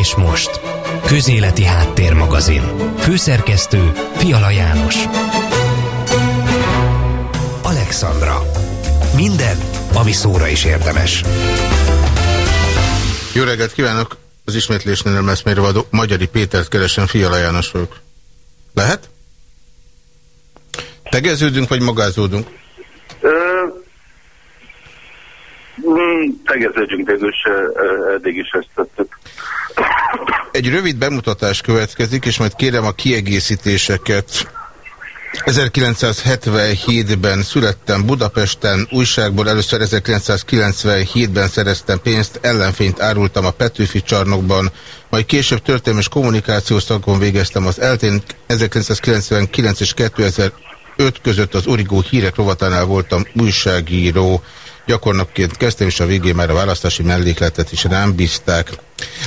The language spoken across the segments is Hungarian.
És most, Közéleti Háttérmagazin. Főszerkesztő Fiala János. Alexandra. Minden, ami szóra is érdemes. Jó reggelt kívánok! Az ismétlésnél nem lesz mérvadó. Magyari Pétert keresem, Fiala János vagyok. Lehet? Tegeződünk, vagy magázódunk? Ö, mm, tegeződjünk, végül is eddig is ezt tettük. Egy rövid bemutatás következik, és majd kérem a kiegészítéseket 1977-ben születtem Budapesten, újságból először 1997-ben szereztem pénzt, ellenfényt árultam a Petőfi csarnokban, majd később történelmi és kommunikációs szakon végeztem az eltén, 1999 és 2005 között az Origó hírek rovatánál voltam újságíró, Gyakornokként kezdtem, és a végén már a választási mellékletet is rám bízták.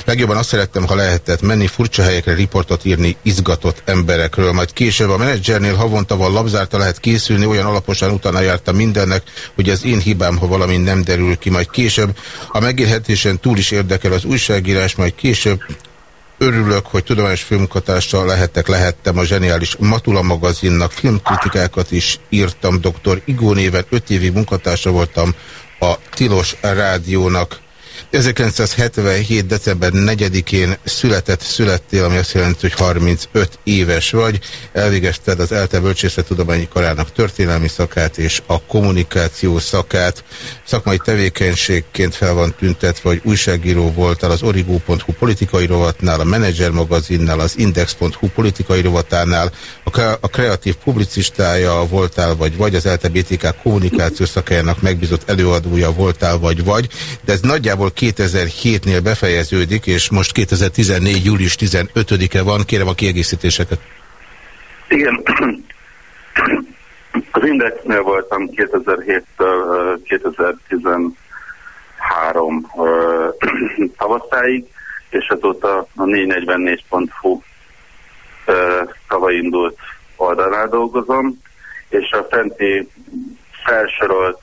Legjobban azt szerettem, ha lehetett menni furcsa helyekre riportot írni izgatott emberekről. Majd később a menedzsernél havonta van labzárta lehet készülni, olyan alaposan utána jártam mindennek, hogy az én hibám, ha valami nem derül ki. Majd később a megélhetésen túl is érdekel az újságírás, majd később Örülök, hogy tudományos filmkatársa lehettek, lehettem a zseniális Matula magazinnak, filmkritikákat is írtam, dr. Igó néven öt évig munkatársa voltam a Tilos Rádiónak. 1977. december 4-én született, születtél, ami azt jelenti, hogy 35 éves vagy. Elvégezted az ELTE Bölcsészettudományi Karának történelmi szakát és a kommunikáció szakát. Szakmai tevékenységként fel van tüntetve, hogy újságíró voltál az Origo.hu politikai rovatnál, a Manager magazinnál, az Index.hu politikai rovatánál, a kreatív publicistája voltál vagy vagy, az ELTE BTK kommunikáció szakájának megbízott előadója voltál vagy vagy, de ez nagyjából 2007-nél befejeződik, és most 2014. július 15-e van. Kérem a kiegészítéseket. Igen. Az Indexnél voltam 2007-től 2013 tavaszáig, és azóta a 444.hu tavaly indult oldalán dolgozom, és a fenti felsorolt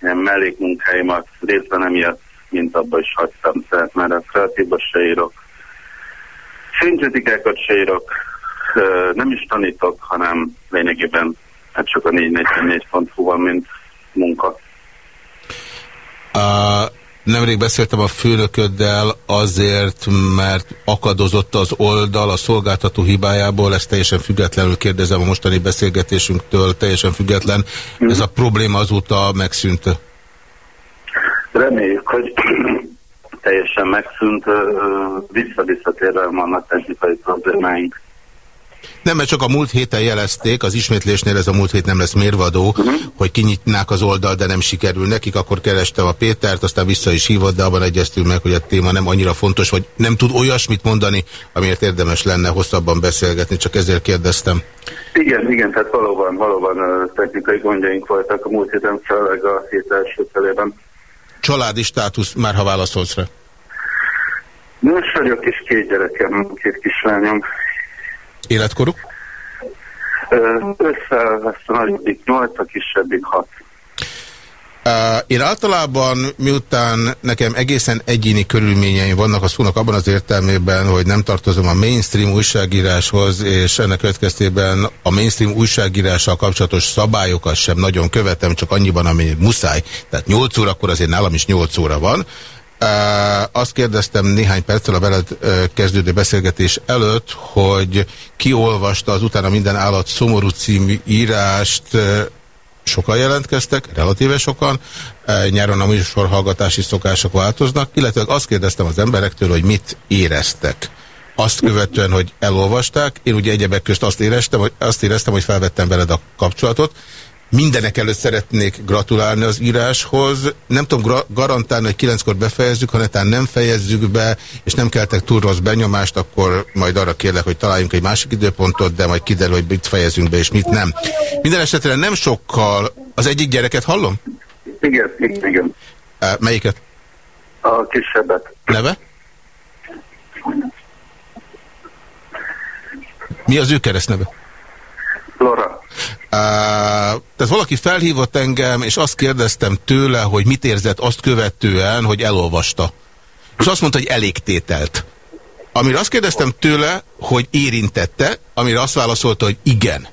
ilyen mellékmunkáimat részben emiatt mint abban is hagytam, tehát már a kreatívba se írok. Filmkritikákat se írok, nem is tanítok, hanem lényegében hát csak a 444.hu van, mint munka. Uh, nemrég beszéltem a főnököddel azért, mert akadozott az oldal a szolgáltató hibájából, ezt teljesen függetlenül kérdezem a mostani beszélgetésünktől, teljesen független. Mm. Ez a probléma azóta megszűnt. Reméljük, hogy teljesen megszűnt, visszavisszatérve vannak technikai problémáink. Nem, mert csak a múlt héten jelezték, az ismétlésnél ez a múlt hét nem lesz mérvadó, uh mhm. -huh. hogy kinyitnák az oldal, de nem sikerül nekik, akkor kerestem a Pétert, aztán vissza is hívott, de abban egyeztünk meg, hogy a téma nem annyira fontos, vagy nem tud olyasmit mondani, amiért érdemes lenne hosszabban beszélgetni, csak ezért kérdeztem. Igen, igen, tehát valóban, valóban technikai gondjaink voltak a múlt héten, főleg a hét első felében. Családi státusz, már ha válaszolsz rá. Most vagyok, és két gyerekem, két kislányom. Életkoruk? Össze lesz a nagyobbik 8, a kisebbik 6. Én általában, miután nekem egészen egyéni körülményeim vannak a szónak abban az értelmében, hogy nem tartozom a mainstream újságíráshoz, és ennek következtében a mainstream újságírással kapcsolatos szabályokat sem nagyon követem, csak annyiban, ami muszáj. Tehát 8 órakor azért nálam is 8 óra van. Azt kérdeztem néhány perccel a veled kezdődő beszélgetés előtt, hogy kiolvasta az Utána minden állat szomorú című írást, sokan jelentkeztek, relatíve sokan, e, nyáron a műsorhallgatási szokások változnak, illetve azt kérdeztem az emberektől, hogy mit éreztek. Azt követően, hogy elolvasták, én ugye egyebek közt azt éreztem, hogy, azt éreztem, hogy felvettem veled a kapcsolatot, Mindenek előtt szeretnék gratulálni az íráshoz. Nem tudom garantálni, hogy kilenckor befejezzük, ha netán nem fejezzük be, és nem keltek túl rossz benyomást, akkor majd arra kérlek, hogy találjunk egy másik időpontot, de majd kiderül, hogy mit fejezünk be, és mit nem. Minden esetre nem sokkal... Az egyik gyereket hallom? Igen, igen. Melyiket? A kisebbet. Neve? Mi az ő keresztneve? Lora. tehát valaki felhívott engem, és azt kérdeztem tőle, hogy mit érzett azt követően, hogy elolvasta. És azt mondta, hogy elégtételt. Amire azt kérdeztem tőle, hogy érintette, amire azt válaszolta, hogy igen.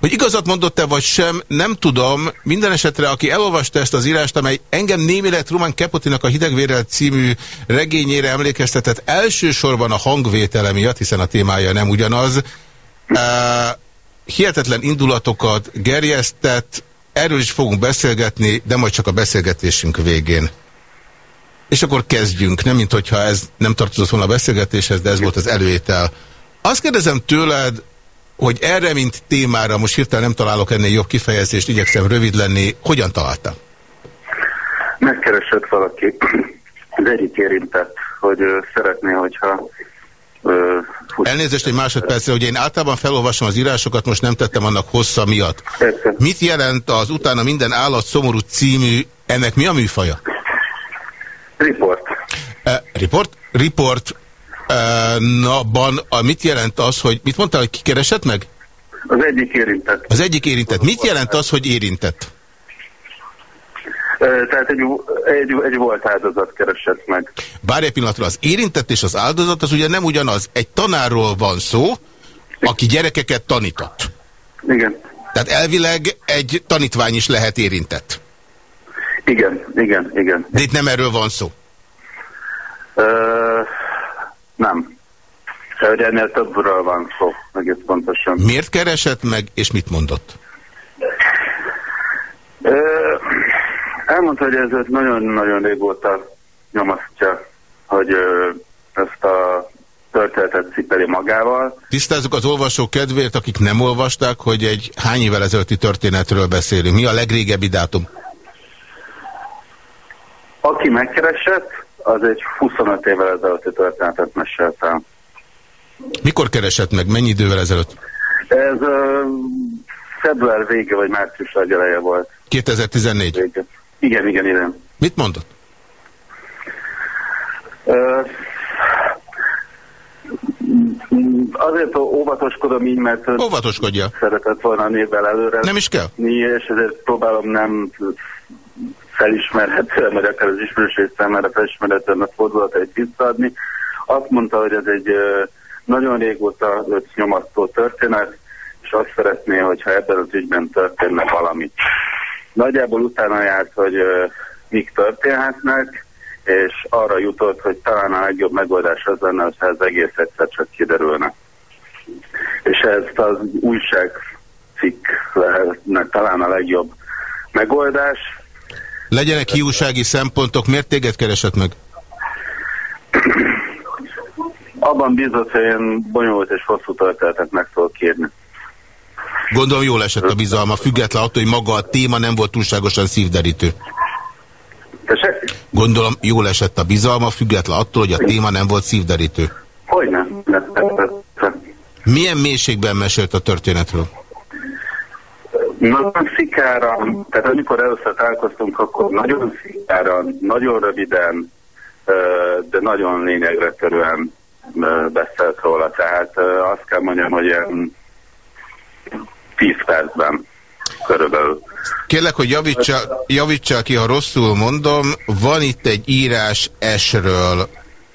Hogy igazat mondott-e vagy sem, nem tudom. Minden esetre, aki elolvasta ezt az írást, amely engem némileg Truman Capotinak a Hidegvérrel című regényére emlékeztetett elsősorban a hangvétele miatt, hiszen a témája nem ugyanaz, uh, hihetetlen indulatokat gerjesztett, erről is fogunk beszélgetni, de majd csak a beszélgetésünk végén. És akkor kezdjünk, nem mint hogyha ez nem tartozott volna a beszélgetéshez, de ez volt az előétel. Azt kérdezem tőled, hogy erre, mint témára, most hirtelen nem találok ennél jobb kifejezést, igyekszem rövid lenni, hogyan találta? Megkeresett valaki, az egyik érintett, hogy szeretné, hogyha Elnézést egy másodpercre, hogy én általában felolvasom az írásokat, most nem tettem annak hossza miatt. Persze. Mit jelent az utána minden állat szomorú című, ennek mi a műfaja? Report. Uh, report? Report ban a, mit jelent az, hogy mit mondtál, hogy kikeresett meg? Az egyik érintett. Az egyik érintett. Mit jelent az, hogy érintett? Tehát egy, egy, egy volt áldozat keresett meg. Bár egy pillanatra az érintett és az áldozat az ugye nem ugyanaz. Egy tanárról van szó, aki gyerekeket tanított. Igen. Tehát elvileg egy tanítvány is lehet érintett. Igen, igen, igen. De itt nem erről van szó. Uh, nem. Hogy ennél többről van szó, egész pontosan. Miért keresett meg, és mit mondott? Ö, elmondta, hogy ez nagyon-nagyon régóta nyomasztja, hogy ezt a történetet cipeli magával. Tisztázzuk az olvasók kedvéért, akik nem olvasták, hogy egy hány évvel ezelőtti történetről beszélünk. Mi a legrégebbi dátum? Aki megkeresett, az egy 25 évvel ezelőtti történetet meséltem. Mikor keresett meg? Mennyi idővel ezelőtt? Ez uh, február vége, vagy március legeleje volt. 2014? Vége. Igen, igen, igen. Mit mondott? Uh, azért óvatoskodom így, mert Óvatoskodja. szeretett volna névvel előre. Nem is kell? És ezért próbálom nem felismerhetően, vagy akár az ismerőség számára felismerhetően a fordulatait visszaadni. Azt mondta, hogy ez egy nagyon régóta nyomasztó történet, és azt szeretné, hogyha ebben az ügyben történne valami. Nagyjából utána járt, hogy mik történhetnek, és arra jutott, hogy talán a legjobb megoldás az lenne, hogyha ez egész egyszer csak kiderülne. És ezt az újságcikk lehetne talán a legjobb megoldás, Legyenek hiúsági szempontok, miért téged keresett meg? Abban bízott, hogy én bonyolult és hosszú történetet meg tudok kérni. Gondolom jól esett a bizalma, független attól, hogy maga a téma nem volt túlságosan szívderítő. Tessék? Gondolom jól esett a bizalma, független attól, hogy a téma nem volt szívderítő. Hogy nem? Milyen mélységben mesélt a történetről? Nagyon szikára, tehát amikor először találkoztunk, akkor nagyon szikára, nagyon röviden, de nagyon lényegre törően beszélt róla. Tehát azt kell mondjam, hogy ilyen 10 percben körülbelül. Kérlek, hogy javítsa, javítsa ki, ha rosszul mondom, van itt egy írás esről.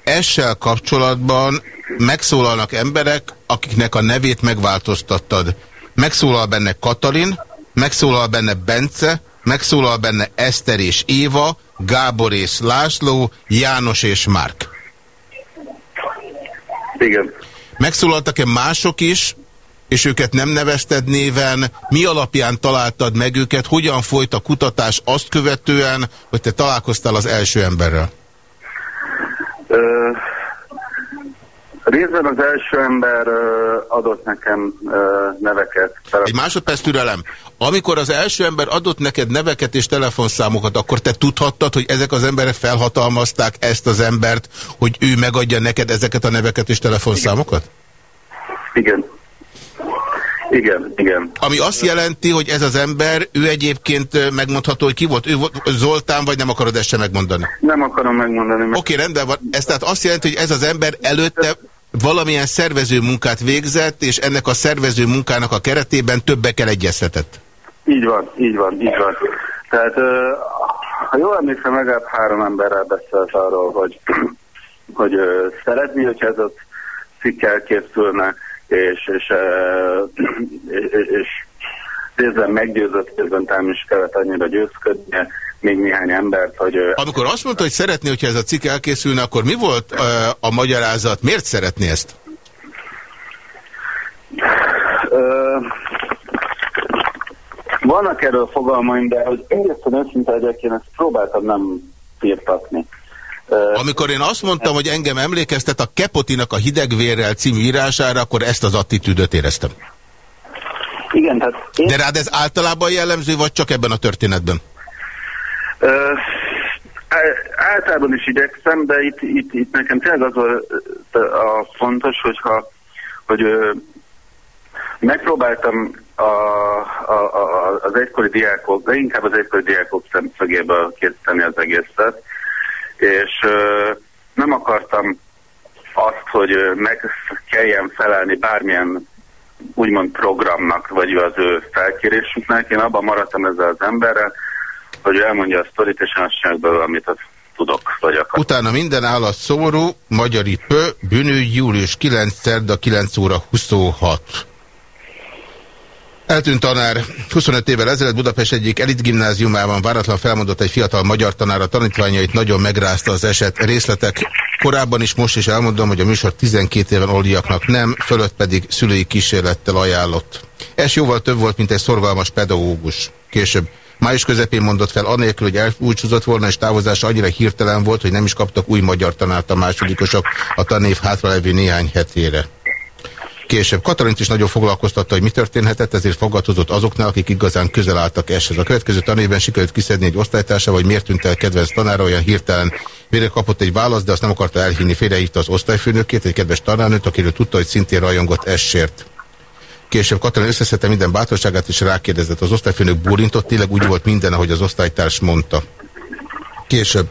Essel kapcsolatban megszólalnak emberek, akiknek a nevét megváltoztattad. Megszólal benne Katalin, megszólal benne Bence, megszólal benne Eszter és Éva, Gábor és László, János és Márk. Igen. Megszólaltak-e mások is, és őket nem nevezted néven, mi alapján találtad meg őket, hogyan folyt a kutatás azt követően, hogy te találkoztál az első emberrel? Részben az első ember adott nekem neveket. Egy másodperc türelem. Amikor az első ember adott neked neveket és telefonszámokat, akkor te tudhattad, hogy ezek az emberek felhatalmazták ezt az embert, hogy ő megadja neked ezeket a neveket és telefonszámokat? Igen. Igen, igen. Ami azt jelenti, hogy ez az ember, ő egyébként megmondható, hogy ki volt? Ő volt Zoltán, vagy nem akarod ezt sem megmondani? Nem akarom megmondani. Oké, okay, rendben van. Ez tehát azt jelenti, hogy ez az ember előtte valamilyen szervező munkát végzett, és ennek a szervező munkának a keretében többekkel egyeztetett. Így van, így van, így van. Tehát, ha jól emlékszem, legalább három emberrel beszélt arról, hogy, hogy szeretné, hogy ez a cikk elkészülne, és, és, és, és részben meggyőzött, részben talán is kellett annyira győzködnie, még néhány embert, hogy... Amikor azt mondta, hogy szeretné, hogyha ez a cikk elkészülne, akkor mi volt uh, a magyarázat? Miért szeretné ezt? Vannak erről fogalmaim, de hogy egészen őszinte legyek, én ezt próbáltam nem firtatni. Amikor én azt mondtam, hogy engem emlékeztet a Kepotinak a Hidegvérrel című írására, akkor ezt az attitűdöt éreztem. Igen, tehát... Én... De rád ez általában jellemző, vagy csak ebben a történetben? Uh, általában is igyekszem, de itt, itt, itt nekem tényleg az volt a fontos, hogyha, hogy uh, megpróbáltam a, a, a, az egykori diákok, de inkább az egykori diákok szemszögéből készíteni az egészet, és nem akartam azt, hogy meg kelljen felelni bármilyen úgymond programnak, vagy az ő felkérésüknek. Én abban maradtam ezzel az emberrel, hogy elmondja a sztorit, és azt belőle, amit az tudok, vagy akar. Utána minden állat szomorú, magyari pö, bűnő, július 9 szerda 9 óra 26. Eltűnt tanár 25 évvel ezelőtt Budapest egyik elit gimnáziumában váratlan felmondott egy fiatal magyar tanár a tanítványait, nagyon megrázta az eset részletek. Korábban is most is elmondom, hogy a műsor 12 éven oldiaknak nem, fölött pedig szülői kísérlettel ajánlott. Ez jóval több volt, mint egy szorgalmas pedagógus. Később Május közepén mondott fel, anélkül, hogy elbúcsúzott volna, és távozása annyira hirtelen volt, hogy nem is kaptak új magyar tanárt a másodikosok a tanév hátralevő néhány hetére. Később Katalint is nagyon foglalkoztatta, hogy mi történhetett, ezért fogadhozott azoknál, akik igazán közel álltak eshez. A következő tanévben sikerült kiszedni egy osztálytársa, vagy miért tűnt el kedvenc tanára, olyan hirtelen végre kapott egy választ, de azt nem akarta elhinni, félrehívta az osztályfőnökét, egy kedves tanárnőt, akiről tudta, hogy szintén rajongott essért. Később Katalin összeszedte minden bátorságát, és rákérdezett. Az osztályfőnök bólintott, tényleg úgy volt minden, ahogy az osztálytárs mondta. Később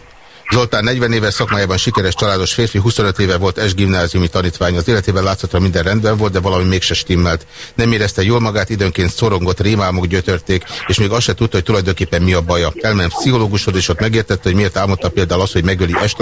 Zoltán 40 éves szakmájában sikeres családos férfi, 25 éve volt S gimnáziumi tanítvány. Az életében látszatra minden rendben volt, de valami mégse stimmelt. Nem érezte jól magát, időnként szorongott, rémálmok gyötörték, és még azt se tudta, hogy tulajdonképpen mi a baja. Elment pszichológushoz, és ott megértette, hogy miért álmodta például az, hogy megöli S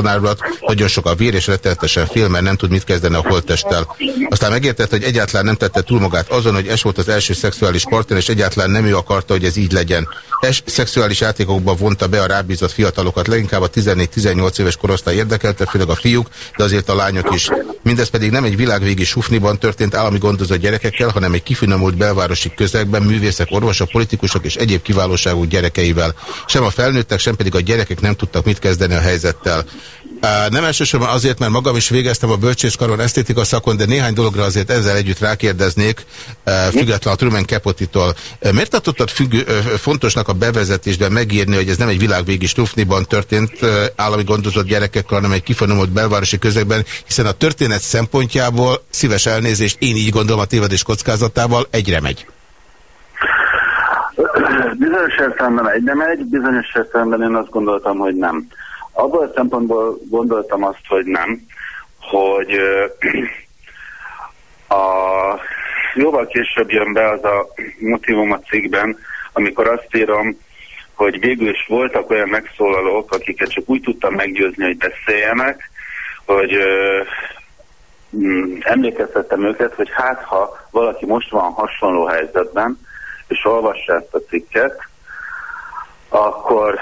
nagyon sok a vér, és rettenetesen fél, mert nem tud mit kezdeni a holttesttel. Aztán megértette, hogy egyáltalán nem tette túl magát azon, hogy S volt az első szexuális partner, és egyáltalán nem ő akarta, hogy ez így legyen. S szexuális játékokba vonta be a rábízott fiatalokat, leginkább a 14 18 éves korosztály érdekelte, főleg a fiúk, de azért a lányok is. Mindez pedig nem egy világvégi sufniban történt állami gondozott gyerekekkel, hanem egy kifinomult belvárosi közegben művészek, orvosok, politikusok és egyéb kiválóságú gyerekeivel. Sem a felnőttek, sem pedig a gyerekek nem tudtak mit kezdeni a helyzettel. Nem elsősorban azért, mert magam is végeztem a bölcsészkaron esztétika szakon, de néhány dologra azért ezzel együtt rákérdeznék, független a Truman Capotitól. Miért tartottad függő, fontosnak a bevezetésben megírni, hogy ez nem egy világvégi stufniban történt állami gondozott gyerekekkel, hanem egy kifonomult belvárosi közegben, hiszen a történet szempontjából szíves elnézést, én így gondolom a tévedés kockázatával, egyre megy. Bizonyos értelemben egyre megy, bizonyos értelemben én azt gondoltam, hogy nem. Abban a szempontból gondoltam azt, hogy nem, hogy a, jóval később jön be az a motivum a cikkben, amikor azt írom, hogy végül is voltak olyan megszólalók, akiket csak úgy tudtam meggyőzni, hogy beszéljenek, hogy ö, mm, emlékeztettem őket, hogy hát ha valaki most van hasonló helyzetben, és olvassa ezt a cikket, akkor,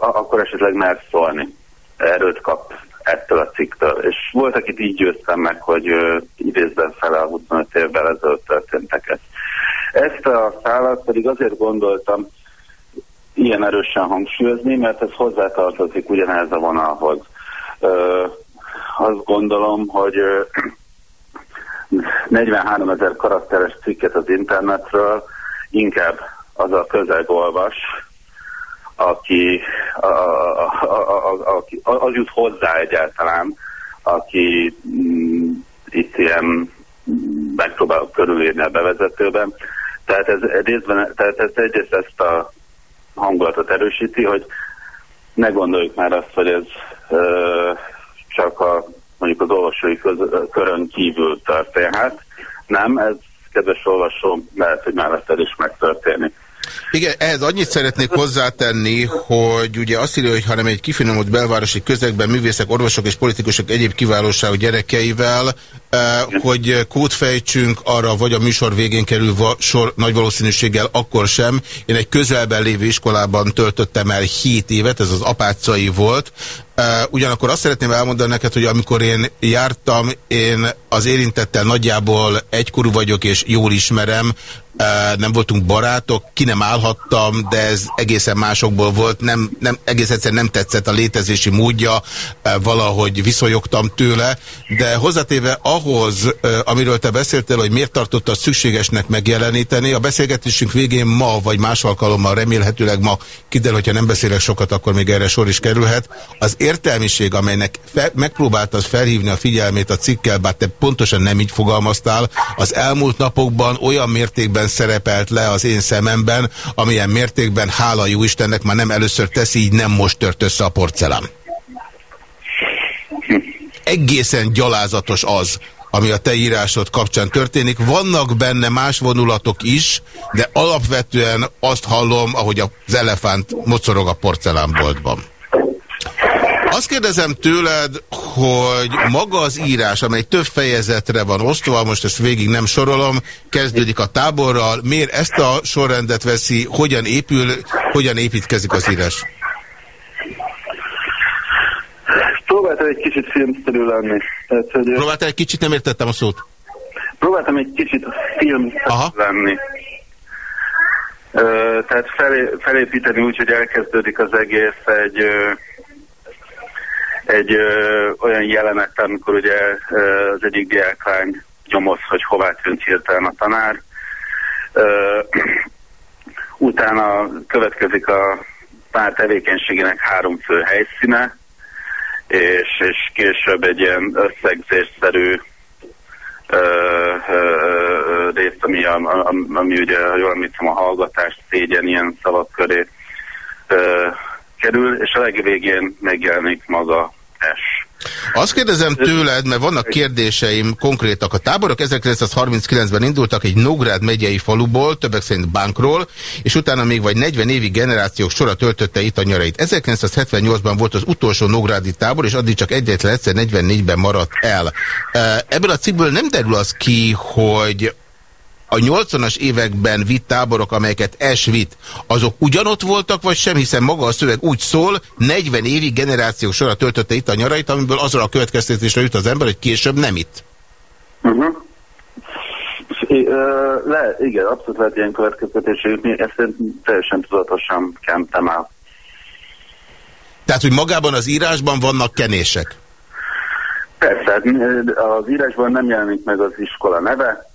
akkor esetleg mer szólni. Erőt kap ettől a cikktől. És volt, akit így győztem meg, hogy uh, idézben fel a 25 évvel ezelőtt történteket. Ezt a szállat pedig azért gondoltam ilyen erősen hangsúlyozni, mert ez hozzátartozik ugyanez a vonalhoz. Uh, azt gondolom, hogy uh, 43 ezer karakteres cikket az internetről inkább az a közeg olvas, aki, a, a, a, aki az jut hozzá egyáltalán, aki mm, itt ilyen megpróbál körülírni a bevezetőben. Tehát ez, részben, tehát ez egyrészt ezt a hangulatot erősíti, hogy ne gondoljuk már azt, hogy ez ö, csak a mondjuk az olvasói köz, körön kívül történhet. Nem, ez kedves olvasó, lehet, hogy melletted is megtörténik. Igen, ehhez annyit szeretnék hozzátenni, hogy ugye azt írja, hogy hanem egy kifinomult belvárosi közegben művészek, orvosok és politikusok egyéb kiválóságú gyerekeivel, eh, hogy kódfejtsünk arra, vagy a műsor végén kerül sor nagy valószínűséggel, akkor sem. Én egy közelben lévő iskolában töltöttem el 7 évet, ez az apácai volt, Uh, ugyanakkor azt szeretném elmondani neked, hogy amikor én jártam, én az érintettel nagyjából egykorú vagyok, és jól ismerem, nem voltunk barátok, ki nem állhattam, de ez egészen másokból volt, nem, nem, egész egyszer nem tetszett a létezési módja, valahogy viszonyogtam tőle, de hozzátéve ahhoz, amiről te beszéltél, hogy miért tartottad szükségesnek megjeleníteni, a beszélgetésünk végén ma, vagy más alkalommal remélhetőleg ma kiderül, hogyha nem beszélek sokat, akkor még erre sor is kerülhet. Az értelmiség, amelynek fe, megpróbáltad felhívni a figyelmét a cikkel, bár te pontosan nem így fogalmaztál, az elmúlt napokban olyan mértékben mértékben szerepelt le az én szememben, amilyen mértékben, hála jó Istennek, már nem először teszi, így nem most tört össze a porcelán. Egészen gyalázatos az, ami a te írásod kapcsán történik. Vannak benne más vonulatok is, de alapvetően azt hallom, ahogy az elefánt mocorog a porcelánboltban. Azt kérdezem tőled, hogy maga az írás, amely több fejezetre van osztva, most ezt végig nem sorolom, kezdődik a táborral, miért ezt a sorrendet veszi, hogyan épül, hogyan építkezik az írás? Próbáltam egy kicsit filmszerű lenni. Tehát, hogy... Próbáltál egy kicsit, nem értettem a szót. Próbáltam egy kicsit filmszerű lenni. Ö, tehát felé, felépíteni úgy, hogy elkezdődik az egész egy... Ö, egy ö, olyan jelenet, amikor ugye ö, az egyik diáklány nyomoz, hogy hová tűnt hirtelen a tanár. Ö, utána következik a pár tevékenységének három fő helyszíne, és, és később egy ilyen összegzésszerű részt, ami, ami, ami ugye, jól említem, a hallgatás, szégyen ilyen szavak köré ö, kerül, és a legvégén megjelenik maga S. Azt kérdezem tőled, mert vannak kérdéseim konkrétak. A táborok 1939-ben indultak egy Nógrád megyei faluból, többek szerint bankról, és utána még vagy 40 évi generációk sora töltötte itt a nyarait. 1978-ban volt az utolsó Nógrádi tábor, és addig csak egyetlen egyszer 44-ben maradt el. Ebből a cikkből nem derül az ki, hogy a 80-as években vitt táborok, amelyeket es vitt, azok ugyanott voltak, vagy sem, hiszen maga a szöveg úgy szól, 40 évi generációk sorra töltötte itt a nyarait, amiből azra a következtetésre jut az ember, hogy később nem itt. Uh -huh. Le, igen, abszolút lehet ilyen következtetésre jutni, ezt én teljesen tudatosan kentem el. Tehát, hogy magában az írásban vannak kenések? Persze, hát, az írásban nem jelenik meg az iskola neve,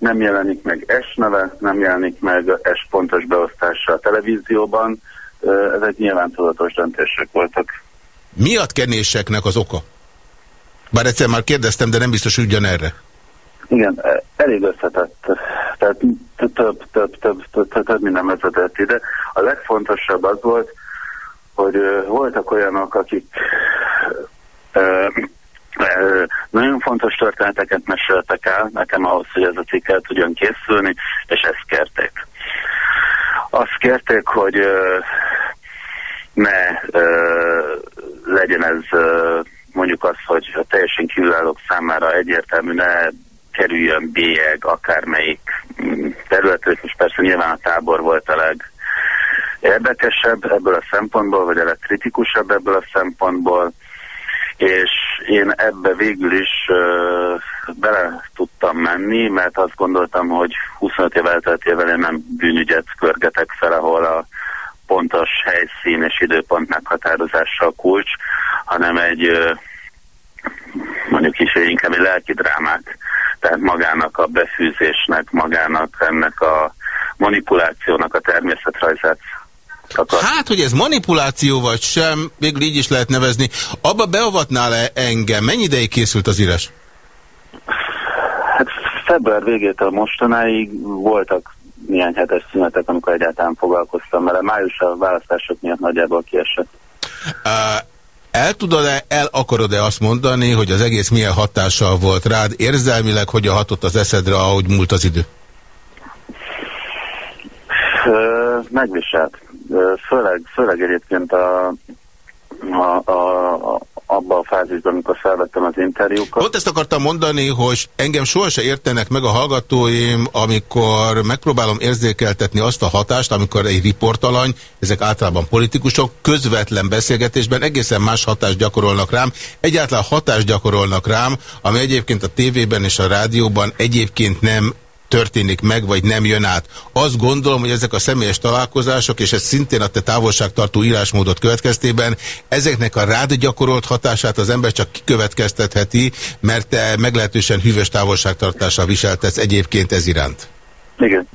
nem jelenik meg S neve, nem jelenik meg S pontos beosztása a televízióban. Ezek nyilván tudatos döntések voltak. Mi a kenéseknek az oka? Bár egyszer már kérdeztem, de nem biztos ugyanerre. Igen, e, elég összetett. Tehát több, több, több, több, több, több minden vezetett ide. A legfontosabb az volt, hogy voltak olyanok, akik nagyon fontos történeteket meséltek el nekem ahhoz, hogy ez a cikk el tudjon készülni, és ezt kérték. Azt kérték, hogy ne legyen ez mondjuk az, hogy a teljesen kívülállók számára egyértelmű, ne kerüljön bélyeg akármelyik mm, területről, és persze nyilván a tábor volt a leg ebből a szempontból, vagy a legkritikusabb ebből a szempontból, és én ebbe végül is uh, bele tudtam menni, mert azt gondoltam, hogy 25 év elteltével én nem bűnügyet körgetek fel, ahol a pontos helyszín és időpont meghatározása a kulcs, hanem egy uh, mondjuk is inkább egy lelki drámát, tehát magának a befűzésnek, magának ennek a manipulációnak a természetrajzát akar. Hát, hogy ez manipuláció vagy sem, végül így is lehet nevezni. Abba beavatnál-e engem? Mennyi ideig készült az írás? Hát február végétől mostanáig voltak néhány hetes szünetek, amikor egyáltalán foglalkoztam vele. Május a választások miatt nagyjából kiesett. Uh, El tudod-e, el akarod-e azt mondani, hogy az egész milyen hatással volt rád, érzelmileg hogyan hatott az eszedre, ahogy múlt az idő? Megviselt. Főleg, főleg egyébként a, a, a, abban a fázisban, amikor felvettem az interjúkat. Ott ezt akartam mondani, hogy engem sohasem értenek meg a hallgatóim, amikor megpróbálom érzékeltetni azt a hatást, amikor egy riportalany, ezek általában politikusok, közvetlen beszélgetésben egészen más hatást gyakorolnak rám, egyáltalán hatást gyakorolnak rám, ami egyébként a tévében és a rádióban egyébként nem történik meg, vagy nem jön át. Azt gondolom, hogy ezek a személyes találkozások, és ez szintén a te távolságtartó írásmódot következtében, ezeknek a rád gyakorolt hatását az ember csak kikövetkeztetheti, mert te meglehetősen hűvös távolságtartással viseltesz egyébként ez iránt. Igen.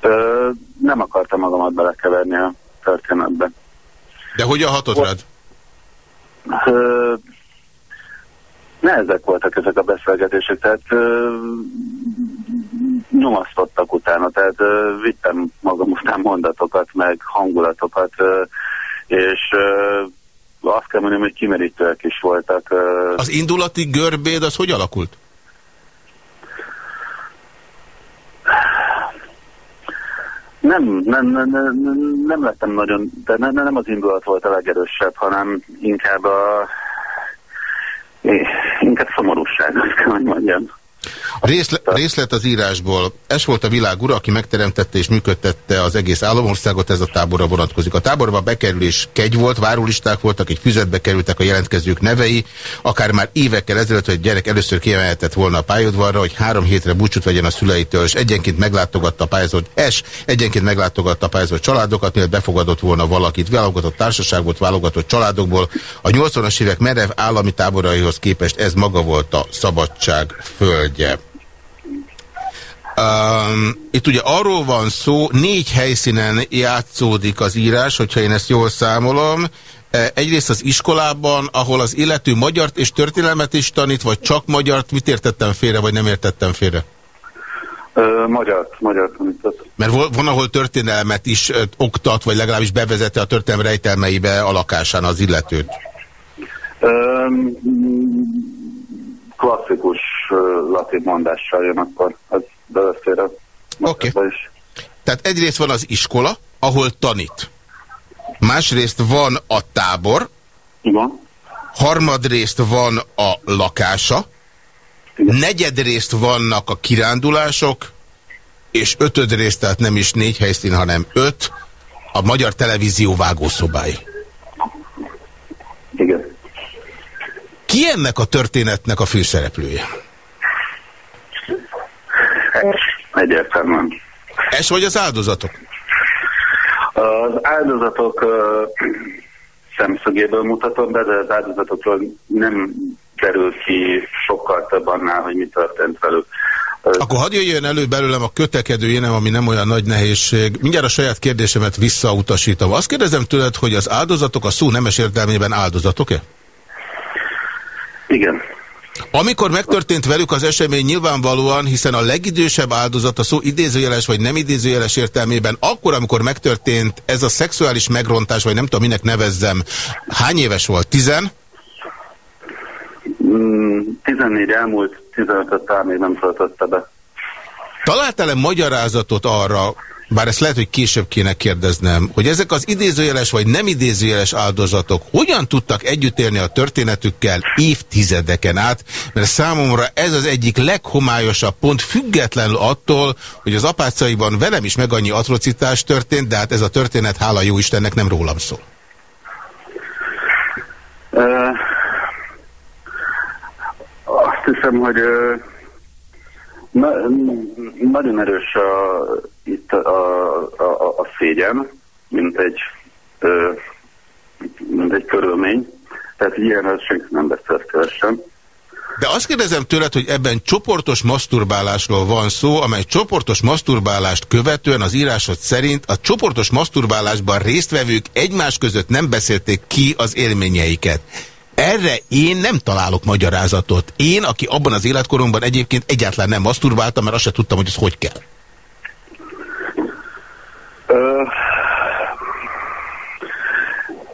Ö, nem akartam magamat belekeverni a történetbe. De hogyan hatott rád? Ö, nehezek voltak ezek a beszélgetések, tehát ö, nyomasztottak utána, tehát ö, vittem magam után mondatokat, meg hangulatokat, ö, és ö, azt kell mondjam, hogy kimerítőek is voltak. Ö. Az indulati görbéd az hogy alakult? Nem, nem, nem, nem, nem lettem nagyon, de nem, nem az indulat volt a legerősebb, hanem inkább a inkább szomorúság, azt kell, hogy mondjam. Részle, részlet az írásból. Ez volt a világ ura, aki megteremtette és működtette az egész államországot, ez a táborra vonatkozik. A táborba bekerülés kegy volt, várólisták voltak, egy füzetbe kerültek a jelentkezők nevei, akár már évekkel ezelőtt, hogy gyerek először kiemelhetett volna a pályadvarra, hogy három hétre búcsút vegyen a szüleitől, és egyenként meglátogatta a pályázott es, egyenként meglátogatta a pályázott családokat, mielőtt befogadott volna valakit, válogatott társaságot, válogatott családokból. A 80-as évek merev állami táboraihoz képest ez maga volt a szabadság földje. Um, itt ugye arról van szó, négy helyszínen játszódik az írás, hogyha én ezt jól számolom. E, egyrészt az iskolában, ahol az illető magyart és történelmet is tanít, vagy csak magyart, mit értettem félre, vagy nem értettem félre? Ö, magyart, magyart tanított. Mert van, ahol történelmet is oktat, vagy legalábbis bevezette a történelem rejtelmeibe a lakásán az illetőt. Ö, klasszikus latin mondással jön akkor. Az belefér Oké. Okay. Tehát egyrészt van az iskola, ahol tanít. Másrészt van a tábor. Igen. Harmadrészt van a lakása. Igen. Negyedrészt vannak a kirándulások. És ötödrészt, tehát nem is négy helyszín, hanem öt, a Magyar Televízió vágószobái. Igen. Ki ennek a történetnek a főszereplője? Egyértelműen. Ez vagy az áldozatok? Az áldozatok szemszögéből mutatom be, de az áldozatokról nem derül ki sokkal több annál, hogy mi történt velük. Akkor hadd jöjjön elő belőlem a kötekedő énem, ami nem olyan nagy nehézség. Mindjárt a saját kérdésemet visszautasítom. Azt kérdezem tőled, hogy az áldozatok a szó nemes értelmében áldozatok-e? Igen. Amikor megtörtént velük az esemény nyilvánvalóan, hiszen a legidősebb áldozat a szó idézőjeles vagy nem idézőjeles értelmében, akkor, amikor megtörtént ez a szexuális megrontás, vagy nem tudom, minek nevezzem, hány éves volt? Tizen? Mm, 14 elmúlt, 15-öt még nem töltötte be. Találtál-e magyarázatot arra, bár ezt lehet, hogy később kéne kérdeznem, hogy ezek az idézőjeles vagy nem idézőjeles áldozatok hogyan tudtak együtt élni a történetükkel évtizedeken át, mert számomra ez az egyik leghomályosabb pont, függetlenül attól, hogy az apácaiban velem is meg annyi atrocitás történt, de hát ez a történet, hála jó Istennek, nem rólam szól. Uh, azt hiszem, hogy uh, na, nagyon erős a itt a, a, a szégyen, mint egy, ö, mint egy körülmény. Tehát ilyenről senki nem beszélt szívesen. De azt kérdezem tőled, hogy ebben csoportos masturbálásról van szó, amely csoportos masturbálást követően az írásod szerint a csoportos masturbálásban résztvevők egymás között nem beszélték ki az élményeiket. Erre én nem találok magyarázatot. Én, aki abban az életkoromban egyébként egyáltalán nem masturbáltam, mert azt se tudtam, hogy ez hogy kell.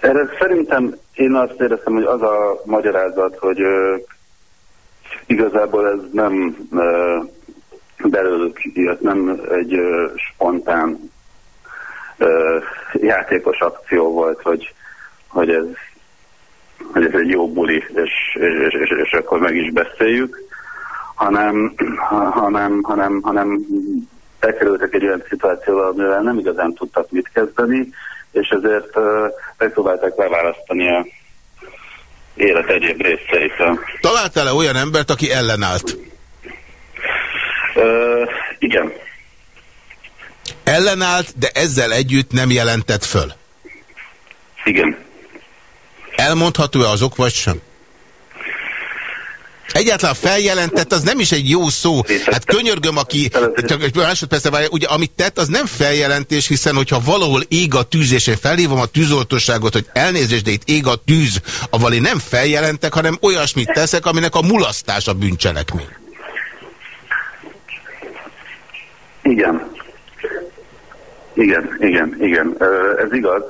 erre szerintem én azt éreztem, hogy az a magyarázat, hogy igazából ez nem belőlük jött, nem egy spontán játékos akció volt, hogy, hogy, ez, hogy ez egy jó buli, és, és, és, és akkor meg is beszéljük, hanem, hanem, hanem, hanem bekerültek egy olyan szituációval, amivel nem igazán tudtak mit kezdeni, és ezért uh, megpróbálták leválasztani a élet egyéb részeit. Találtál-e olyan embert, aki ellenállt? Uh, igen. Ellenállt, de ezzel együtt nem jelentett föl? Igen. Elmondható-e azok, vagy sem? Egyáltalán feljelentett, az nem is egy jó szó. Hát könyörgöm, aki, csak egy másodpercre várja, ugye amit tett, az nem feljelentés, hiszen hogyha valahol ég a tűz, és én felhívom a tűzoltóságot, hogy elnézést, de itt ég a tűz, avval én nem feljelentek, hanem olyasmit teszek, aminek a mulasztás a bűncselekmény. Igen. Igen, igen, igen. Ez igaz.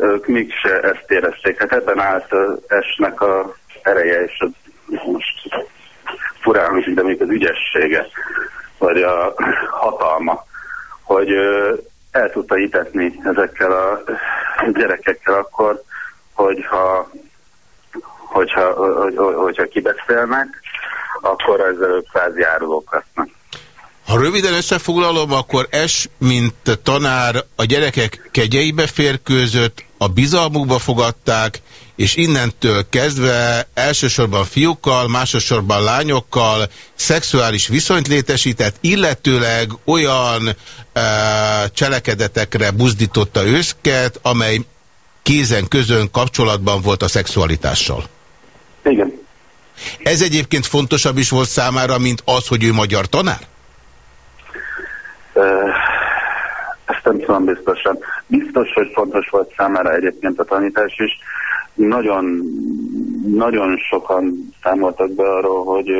Ők mégse ezt érezték. Hát ebben állt esnek a ereje és az most furán is, de még az ügyessége, vagy a hatalma, hogy el tudta hitetni ezekkel a gyerekekkel akkor, hogyha, hogyha, hogy, hogyha kibeszélnek, akkor ezzel kvázi árulók lesznek. Ha röviden összefoglalom, akkor es, mint tanár a gyerekek kegyeibe férkőzött, a bizalmukba fogadták, és innentől kezdve elsősorban fiúkkal, másosorban lányokkal szexuális viszonyt létesített, illetőleg olyan e, cselekedetekre buzdította őszket, amely kézen közön kapcsolatban volt a szexualitással. Igen. Ez egyébként fontosabb is volt számára, mint az, hogy ő magyar tanár? Ezt nem tudom biztosan. Biztos, hogy fontos volt számára egyébként a tanítás is. Nagyon, nagyon sokan számoltak be arról, hogy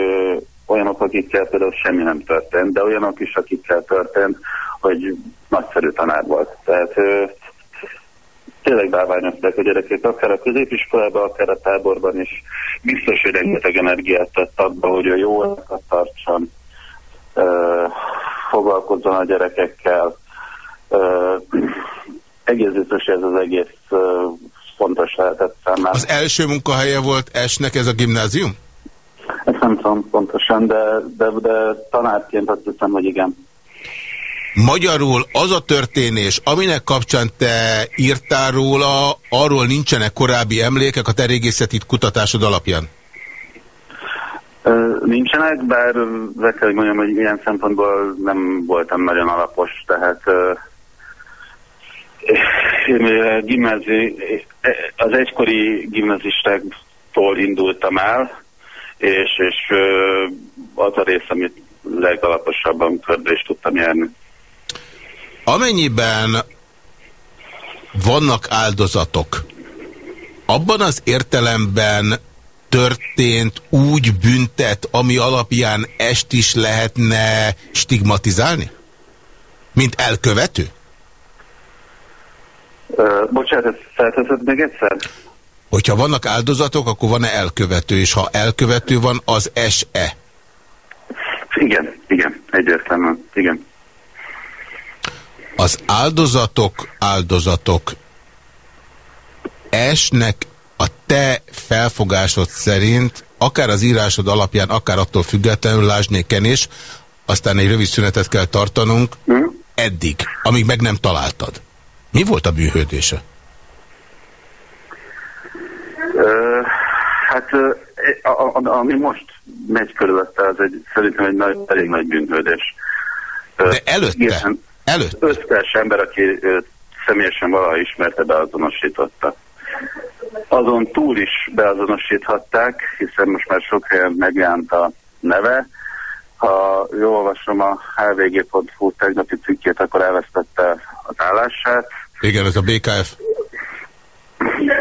olyanok, akikkel például semmi nem történt, de olyanok is, akikkel történt, hogy nagyszerű tanár volt. Tehát tényleg báványozták a gyerekek, akár a középiskolában, akár a táborban is. Biztos, hogy rengeteg energiát tett abba, hogy a jó tartson, foglalkozzon a gyerekekkel. Egész biztos, ez az egész fontos lehetett számára. Az első munkahelye volt esnek ez a gimnázium? Ezt nem tudom pontosan, de, de, de tanárként azt hiszem, hogy igen. Magyarul az a történés, aminek kapcsán te írtál róla, arról nincsenek korábbi emlékek a te régészeti kutatásod alapján? Nincsenek, bár be kell, hogy mondjam, hogy ilyen szempontból nem voltam nagyon alapos, tehát gimnázi, az egykori gimnazistáktól indultam el, és, és az a rész, amit legalaposabban körbe is tudtam járni. Amennyiben vannak áldozatok, abban az értelemben történt úgy büntet, ami alapján est is lehetne stigmatizálni? Mint elkövető? Uh, bocsánat, felteszed még egyszer? Hogyha vannak áldozatok, akkor van-e elkövető, és ha elkövető van, az S-e? Igen, igen, egyértelműen, igen. Az áldozatok, áldozatok esnek a te felfogásod szerint, akár az írásod alapján, akár attól függetlenül, lásnék Kenés, aztán egy rövid szünetet kell tartanunk, mm. eddig, amíg meg nem találtad. Mi volt a bűhődése? Uh, hát uh, a, a, ami most megy körülötte, az egy, szerintem egy nagy, elég nagy bűnhődés. Uh, De előtte? Igen, előtte? Összes ember, aki uh, személyesen valaha ismerte, beazonosította. Azon túl is beazonosíthatták, hiszen most már sok helyen megjelent a neve. Ha jól olvasom a hvg.hu tegnapi cikkét, akkor elvesztette az állását. Igen, ez a BKF.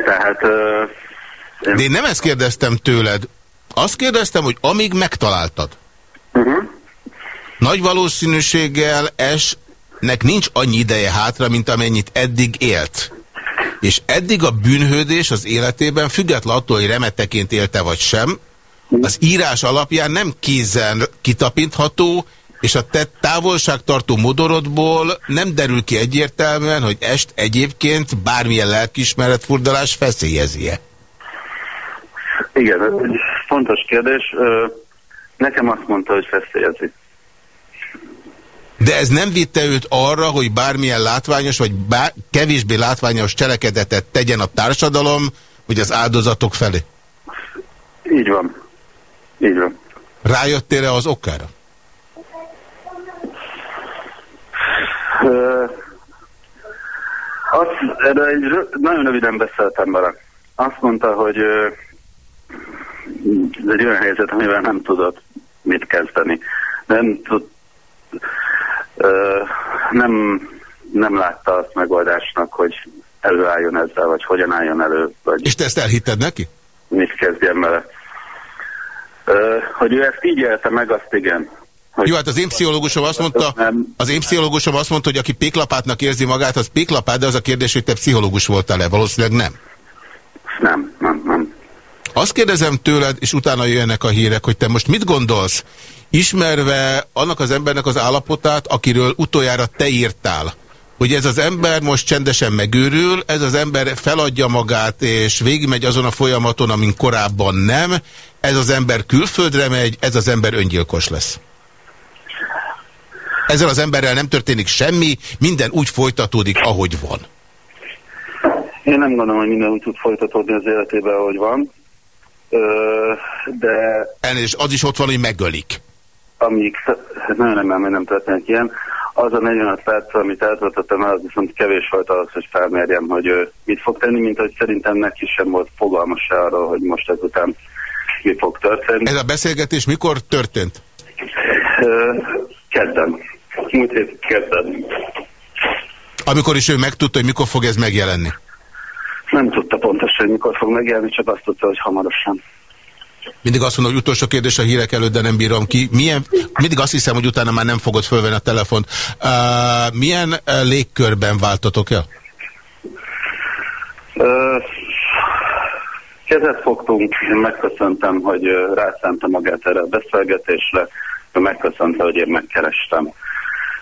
Tehát... Uh, én... De én nem ezt kérdeztem tőled. Azt kérdeztem, hogy amíg megtaláltad, uh -huh. nagy valószínűséggel esnek nincs annyi ideje hátra, mint amennyit eddig élt. És eddig a bűnhődés az életében, független attól, hogy remeteként élte vagy sem, az írás alapján nem kézen kitapintható, és a te távolságtartó modorodból nem derül ki egyértelműen, hogy est egyébként bármilyen lelkismeretfurdalás feszélyezi-e? Igen, ez fontos kérdés. Nekem azt mondta, hogy feszélyezi. De ez nem vitte őt arra, hogy bármilyen látványos, vagy bár, kevésbé látványos cselekedetet tegyen a társadalom, vagy az áldozatok felé? Így van. Így van. Rájöttél-e az okára? azt, erre egy, nagyon röviden beszéltem vele. Azt mondta, hogy ez egy olyan helyzet, amivel nem tudott mit kezdeni. Nem tud, nem, nem látta azt megoldásnak, hogy előálljon ezzel, vagy hogyan álljon elő. Vagy És te ezt elhitted neki? Mit kezdjen vele. Hogy ő ezt így élte meg, azt igen. Jó, hát az én pszichológusom azt mondta, az én pszichológusom azt mondta, hogy aki péklapátnak érzi magát, az péklapát, de az a kérdés, hogy te pszichológus voltál-e? Valószínűleg nem. Nem, nem, nem. Azt kérdezem tőled, és utána jönnek a hírek, hogy te most mit gondolsz, ismerve annak az embernek az állapotát, akiről utoljára te írtál, hogy ez az ember most csendesen megőrül, ez az ember feladja magát, és végigmegy azon a folyamaton, amin korábban nem, ez az ember külföldre megy, ez az ember öngyilkos lesz. Ezzel az emberrel nem történik semmi, minden úgy folytatódik, ahogy van. Én nem gondolom, hogy minden úgy tud folytatódni az életében, ahogy van. de... Elnézést, az is ott van, hogy megölik. Amíg, nagyon remélem, hogy nem történik ilyen. Az a 45 perc, amit eltöltöttem el, az viszont kevés volt ahhoz, hogy felmérjem, hogy mit fog tenni, mint hogy szerintem neki sem volt fogalmas se arról, hogy most ezután mi fog történni. Ez a beszélgetés mikor történt? Kedden. Múlt hét kedden. Amikor is ő megtudta, hogy mikor fog ez megjelenni? Nem tudta pontosan, hogy mikor fog megjelenni, csak azt tudta, hogy hamarosan. Mindig azt mondom, hogy utolsó kérdés a hírek előtt, de nem bírom ki. Milyen, mindig azt hiszem, hogy utána már nem fogod fölvenni a telefont. Uh, milyen uh, légkörben váltatok el? Uh, kezet fogtunk, megköszöntem, hogy rászánta magát erre a beszélgetésre, megköszönte, hogy én megkerestem.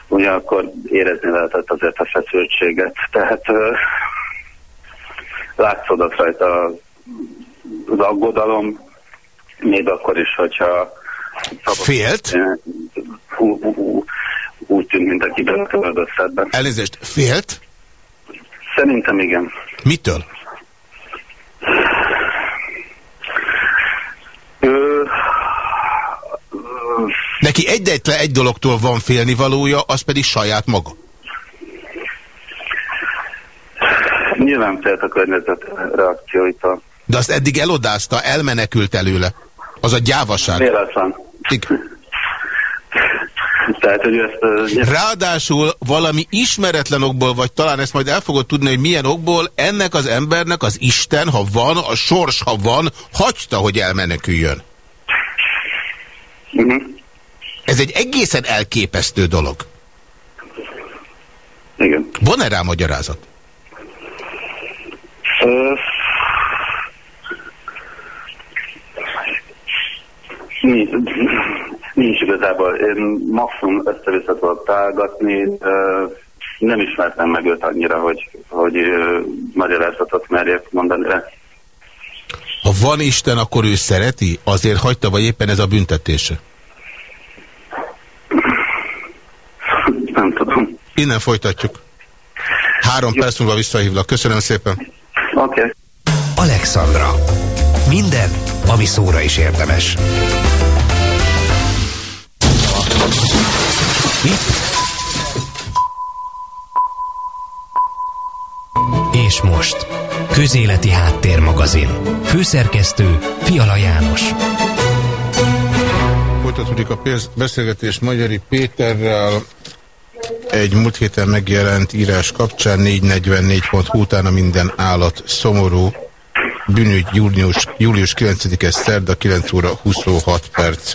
Ugyanakkor érezni lehetett azért a feszültséget. Tehát uh, látszódott rajta az aggodalom, még akkor is, hogyha... Félt? Hú, hú, hú, úgy tűnt, mint aki betöltött szedben. Elnézést, félt? Szerintem igen. Mitől? Ö, Neki egyetlen egy dologtól van félnivalója, az pedig saját maga. Nyilván félt a környezet reakcióitól. De azt eddig elodázta, elmenekült előle. Az a gyávaság. Véletlen. Tehát, hogy ezt, uh, Ráadásul valami ismeretlen okból, vagy talán ezt majd el fogod tudni, hogy milyen okból ennek az embernek az Isten, ha van, a sors, ha van, hagyta, hogy elmeneküljön. uh -huh. Ez egy egészen elképesztő dolog. Igen. Van-e rá magyarázat? Uh, nincs, nincs igazából. Én maximum össze-vissza tudok nem ismertem meg őt annyira, hogy, hogy magyarázatot merjek mondani rá. Ha van Isten, akkor ő szereti? Azért hagyta, vagy éppen ez a büntetése? Nem tudom. Innen folytatjuk. Három Jó. perc múlva visszahívlak. Köszönöm szépen. Oké. Okay. Alexandra. Minden, ami szóra is érdemes. Mi? És most. Közéleti Háttérmagazin. Főszerkesztő Fiala János. Folytatódik a beszélgetés Magyari Péterrel, egy múlt héten megjelent írás kapcsán 444.hu utána minden állat szomorú bűnügy július, július 9-es szerda 9 óra 26 perc.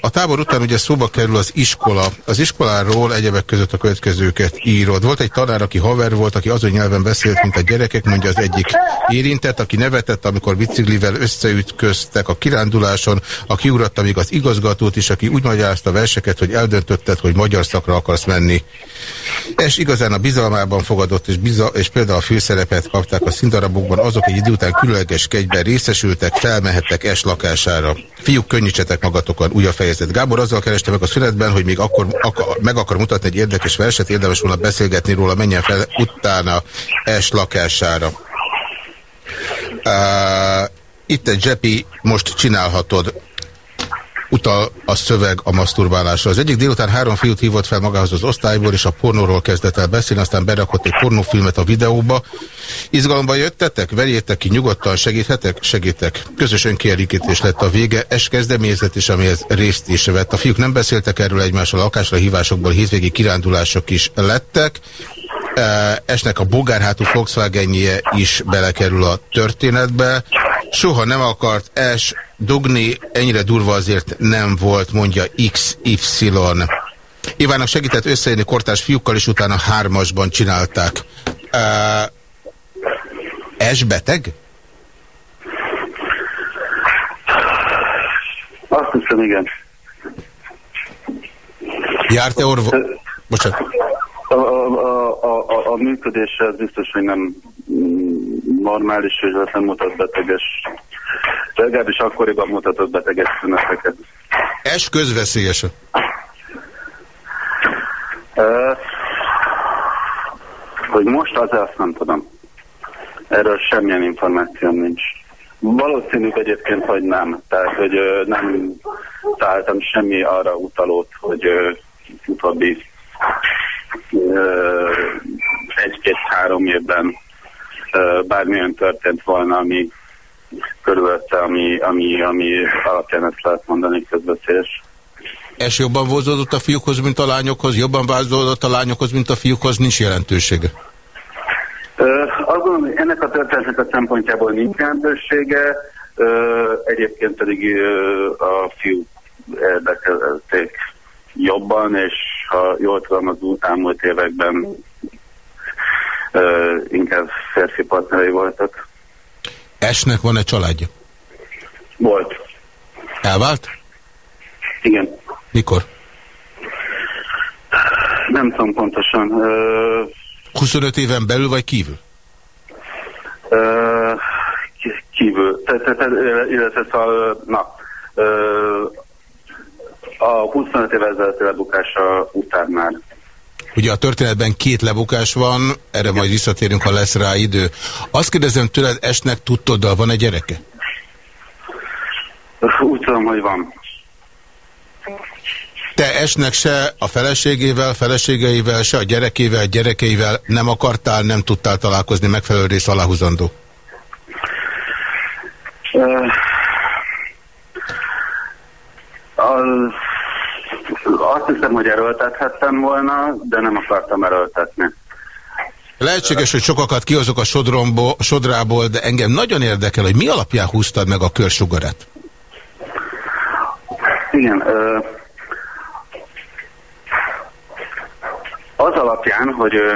A tábor után ugye szóba kerül az iskola. Az iskoláról egyebek között a következőket írod. Volt egy tanár, aki haver volt, aki azon nyelven beszélt, mint a gyerekek, mondja az egyik érintett, aki nevetett, amikor biciklivel összeütköztek a kiránduláson, aki uratta még az igazgatót is, aki úgy magyarázta a verseket, hogy eldöntötted, hogy magyar szakra akarsz menni. És igazán a bizalmában fogadott, és, biza és például a főszerepet kapták a színdarabokban, azok egy idő után különleges kegyben részesültek, felmehettek es lakására. Fiúk, könnyítsetek magatokon, új a fejezet. Gábor azzal kereste meg a szünetben, hogy még akkor akar, meg akar mutatni egy érdekes verset, érdemes volna beszélgetni róla, menjen fel utána es lakására. Uh, itt egy zsepi, most csinálhatod utal a szöveg a maszturbálásra. Az egyik délután három fiút hívott fel magához az osztályból, és a pornóról kezdett el beszélni, aztán berakott egy pornófilmet a videóba. Izgalomban jöttetek? Verjétek ki, nyugodtan segíthetek? Segítek. Közös önkielégítés lett a vége, es kezdeményezet is, amihez részt is vett. A fiúk nem beszéltek erről egymással, lakásra hívásokból hétvégi kirándulások is lettek. Esnek a bogárhátú Volkswagenje is belekerül a történetbe. Soha nem akart Es dugni, ennyire durva azért nem volt, mondja XY. Ivának segített összejönni kortárs fiúkkal, és utána hármasban csinálták. Uh, es beteg? Azt hiszem, igen. Járt-e orvos? Bocsánat. A, a, a, a, a működése biztos, hogy nem normális, és nem mutat beteges. Legalábbis akkoriban mutatott beteges szüneteket. Es közveszélyes -e? Uh, hogy most az azt nem tudom. Erről semmilyen információm nincs. Valószínű egyébként, hogy nem. Tehát, hogy uh, nem találtam semmi arra utalót, hogy uh, utóbbi egy-két-három évben bármilyen történt volna, ami körülötte, ami, ami, ami alapján ezt lehet mondani közbeszélés. És jobban vonzódott a fiúkhoz, mint a lányokhoz? Jobban vázolódott a lányokhoz, mint a fiúkhoz? Nincs jelentősége? Azon, ennek a történetnek a szempontjából nincs jelentősége, egyébként pedig a fiúk érdekelték jobban, és ha jól tudom, az elmúlt években inkább férfi partnerei voltak. Esnek van-e családja? Volt. Elvált? Igen. Mikor? Nem tudom pontosan. Uh, 25 éven belül vagy kívül? Uh, kívül. Illetve szóval, na, uh, a 25 évvel ezelőtti lebukása után már. Ugye a történetben két lebukás van, erre majd visszatérünk, ha lesz rá idő. Azt kérdezem tőled, Esnek tudtoddal van egy gyereke? Úgy tudom, hogy van. Te Esnek se a feleségével, feleségeivel, se a gyerekével, gyerekeivel nem akartál, nem tudtál találkozni megfelelő rész aláhuzandó? Uh, az azt hiszem, hogy erőltethettem volna, de nem akartam erőltetni. Lehetséges, hogy sokakat kihozok a sodromból, sodrából, de engem nagyon érdekel, hogy mi alapján húztad meg a körsugarat? Igen. Ö, az alapján, hogy ö,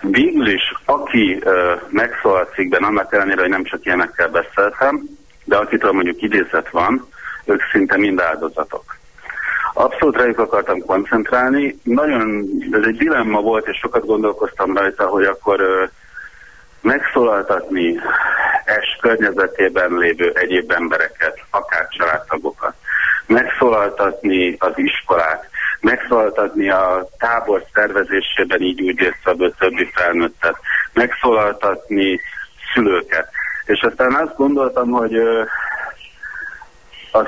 végül is, aki ö, megszólalt cikkben, annak ellenére, hogy nem csak ilyenekkel beszéltem, de akitől mondjuk idézet van, ők szinte mind áldozatok. Abszolút rájuk akartam koncentrálni. Nagyon, ez egy dilemma volt, és sokat gondolkoztam rajta, hogy akkor ö, megszólaltatni es környezetében lévő egyéb embereket, akár családtagokat, megszólaltatni az iskolát, megszólaltatni a tábor szervezésében így úgy résztvevő többi felnőttet, megszólaltatni szülőket. És aztán azt gondoltam, hogy ö, az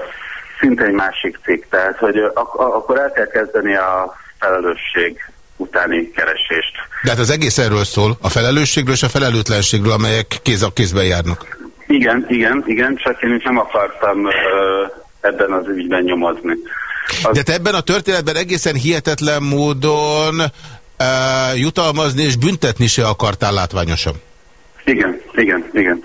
szinte egy másik cikk, tehát hogy ak akkor el kell kezdeni a felelősség utáni keresést. De hát az egész erről szól, a felelősségről és a felelőtlenségről, amelyek kéz a kézben járnak. Igen, igen, igen, csak én nem akartam uh, ebben az ügyben nyomozni. Az... De te ebben a történetben egészen hihetetlen módon uh, jutalmazni és büntetni se akartál látványosan. Igen, igen, igen.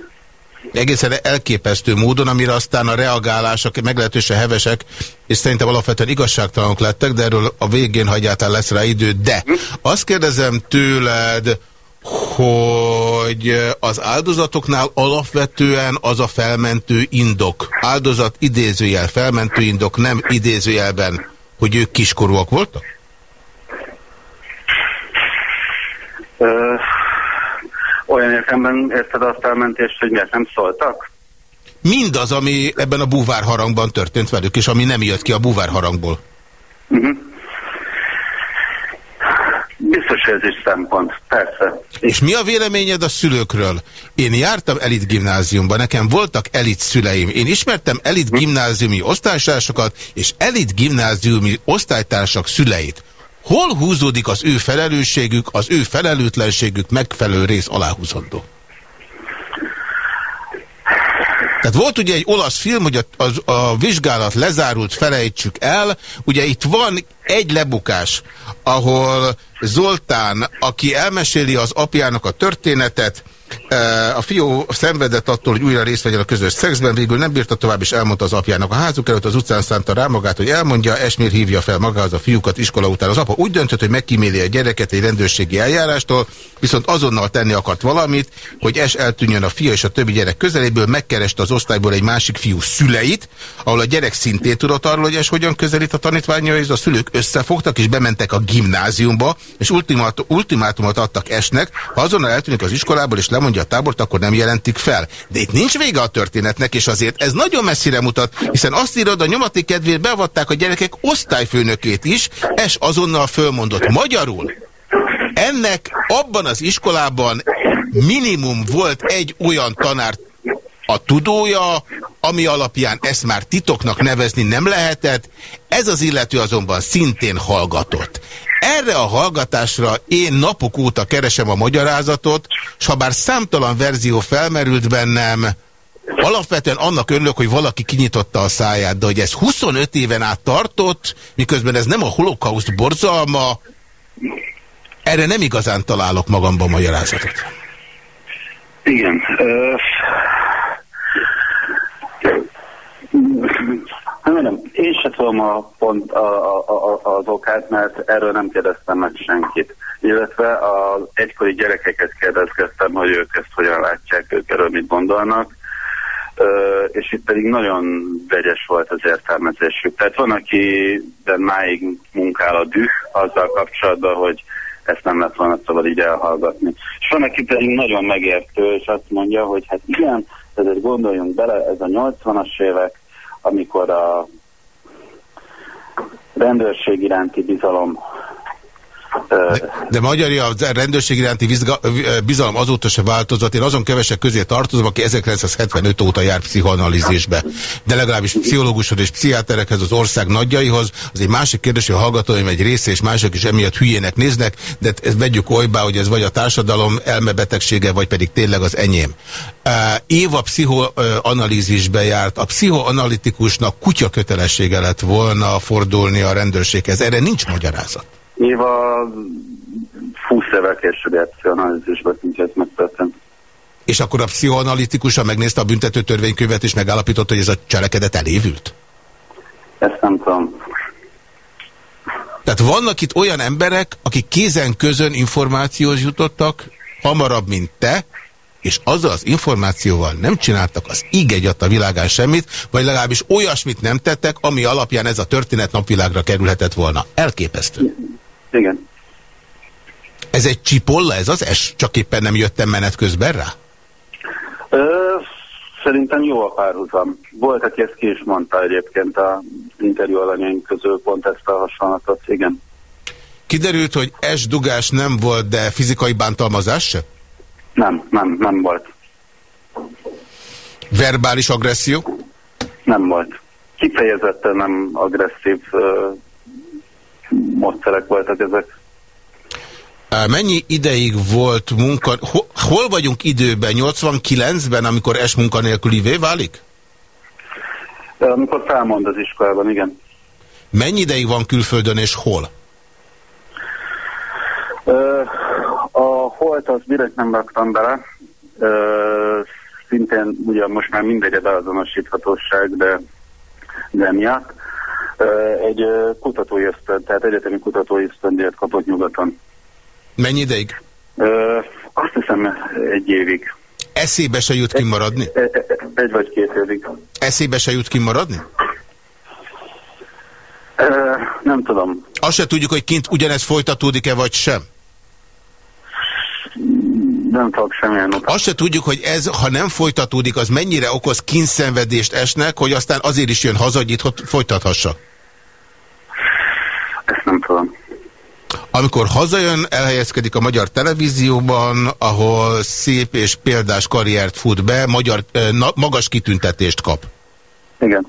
Egészen elképesztő módon, amire aztán a reagálások meglehetősen hevesek, és szerintem alapvetően igazságtalanok lettek, de erről a végén hagyjátán lesz rá idő. De azt kérdezem tőled, hogy az áldozatoknál alapvetően az a felmentő indok, áldozat idézőjel, felmentő indok, nem idézőjelben, hogy ők kiskorúak voltak? Ö, értelemben érted a felmentést, hogy miért nem szóltak? Mindaz, ami ebben a búvárharangban történt velük, és ami nem jött ki a búvárharangból. Uh mhm. -huh. Biztos ez is szempont, persze. És mi a véleményed a szülőkről? Én jártam elit gimnáziumba, nekem voltak elit szüleim. Én ismertem elit gimnáziumi osztálytársakat, és elit gimnáziumi osztálytársak szüleit. Hol húzódik az ő felelősségük, az ő felelőtlenségük megfelelő rész aláhúzandó? Tehát volt ugye egy olasz film, hogy a, a, a vizsgálat lezárult, felejtsük el. Ugye itt van egy lebukás, ahol Zoltán, aki elmeséli az apjának a történetet, a fiú szenvedett attól, hogy újra részt vegyen a közös szexben, végül nem bírta tovább, és elmondta az apjának a házuk előtt, az utcán szánta rá magát, hogy elmondja, Esmér hívja fel magához a fiúkat iskola után. Az apa úgy döntött, hogy megkíméli a gyereket egy rendőrségi eljárástól, viszont azonnal tenni akart valamit, hogy Es eltűnjön a fia és a többi gyerek közeléből, megkereste az osztályból egy másik fiú szüleit, ahol a gyerek szintén tudott arról, hogy Es hogyan közelít a tanítványaihoz, a szülők összefogtak és bementek a gimnáziumba, és ultimát, ultimátumot adtak Esnek, ha azonnal eltűnik az iskolából és lemondja a tábort, akkor nem jelentik fel. De itt nincs vége a történetnek, és azért ez nagyon messzire mutat, hiszen azt írod, a nyomaték kedvéért beavatták a gyerekek osztályfőnökét is, Es azonnal fölmondott magyarul. Ennek abban az iskolában minimum volt egy olyan tanár a tudója, ami alapján ezt már titoknak nevezni nem lehetett, ez az illető azonban szintén hallgatott. Erre a hallgatásra én napok óta keresem a magyarázatot, és ha bár számtalan verzió felmerült bennem, alapvetően annak örülök, hogy valaki kinyitotta a száját, de hogy ez 25 éven át tartott, miközben ez nem a holokauszt borzalma, erre nem igazán találok magamban magyarázatot. Igen. Uh, nem, én se tudom a pont a, a, a, az okát, mert erről nem kérdeztem meg senkit. Illetve az egykori gyerekeket kérdezgettem, hogy ők ezt hogyan látják, ők erről mit gondolnak. Uh, és itt pedig nagyon vegyes volt az értelmezésük. Tehát van, aki de máig munkál a düh azzal kapcsolatban, hogy ezt nem lett volna szabad így elhallgatni. És van, aki pedig nagyon megértő, és azt mondja, hogy hát igen, ezért gondoljunk bele, ez a 80-as évek, amikor a rendőrség iránti bizalom de, de magyar a rendőrség iránti bizalom azóta se változott. Én azon kevesek közé tartozom, aki 1975 óta jár pszichoanalízisbe. De legalábbis pszichológushoz és pszichiáterekhez, az ország nagyjaihoz. Az egy másik kérdés, hogy a hallgatóim egy része és mások is emiatt hülyének néznek, de ezt vegyük olybá, hogy ez vagy a társadalom elmebetegsége, vagy pedig tényleg az enyém. Éva pszichoanalízisbe járt. A pszichoanalitikusnak kutya kötelessége lett volna fordulni a rendőrséghez. Erre nincs magyarázat. Éva 20 évvel később egy pszichoanalízisbe ez megtörtént. És akkor a pszichoanalitikusa megnézte a büntető törvénykönyvet és megállapította, hogy ez a cselekedet elévült? Ezt nem tudom. Tehát vannak itt olyan emberek, akik kézen közön információhoz jutottak, hamarabb, mint te, és azzal az információval nem csináltak az íg a világán semmit, vagy legalábbis olyasmit nem tettek, ami alapján ez a történet napvilágra kerülhetett volna. Elképesztő. Igen. Ez egy csipolla, ez az es? Csak éppen nem jöttem menet közben rá? Ö, szerintem jó a párhuzam. Volt, aki ezt ki is mondta egyébként a interjú alanyaink közül pont ezt a hasonlatot, igen. Kiderült, hogy es dugás nem volt, de fizikai bántalmazás se? Nem, nem, nem volt. Verbális agresszió? Nem volt. Kifejezetten nem agresszív módszerek voltak ezek. Mennyi ideig volt munka, hol vagyunk időben? 89-ben, amikor es munkanélkülivé válik? Amikor felmond az iskolában, igen. Mennyi ideig van külföldön és hol? A holt az direkt nem raktam bele. szintén ugyan most már mindegy beazonosíthatóság, de, de miatt egy kutatói ösztön, tehát egyetemi kutatói ösztöndíjat kapott nyugaton. Mennyi ideig? Azt hiszem egy évig. Eszébe se jut kimaradni? Egy, egy, vagy két évig. Eszébe se jut kimaradni? Nem tudom. Azt se tudjuk, hogy kint ugyanez folytatódik-e, vagy sem? Nem tudok semmilyen utat. Azt se tudjuk, hogy ez, ha nem folytatódik, az mennyire okoz kínszenvedést esnek, hogy aztán azért is jön haza, hogy itt folytathassa? Ezt nem tudom. Amikor hazajön, elhelyezkedik a magyar televízióban, ahol szép és példás karriert fut be, magyar, na, magas kitüntetést kap. Igen.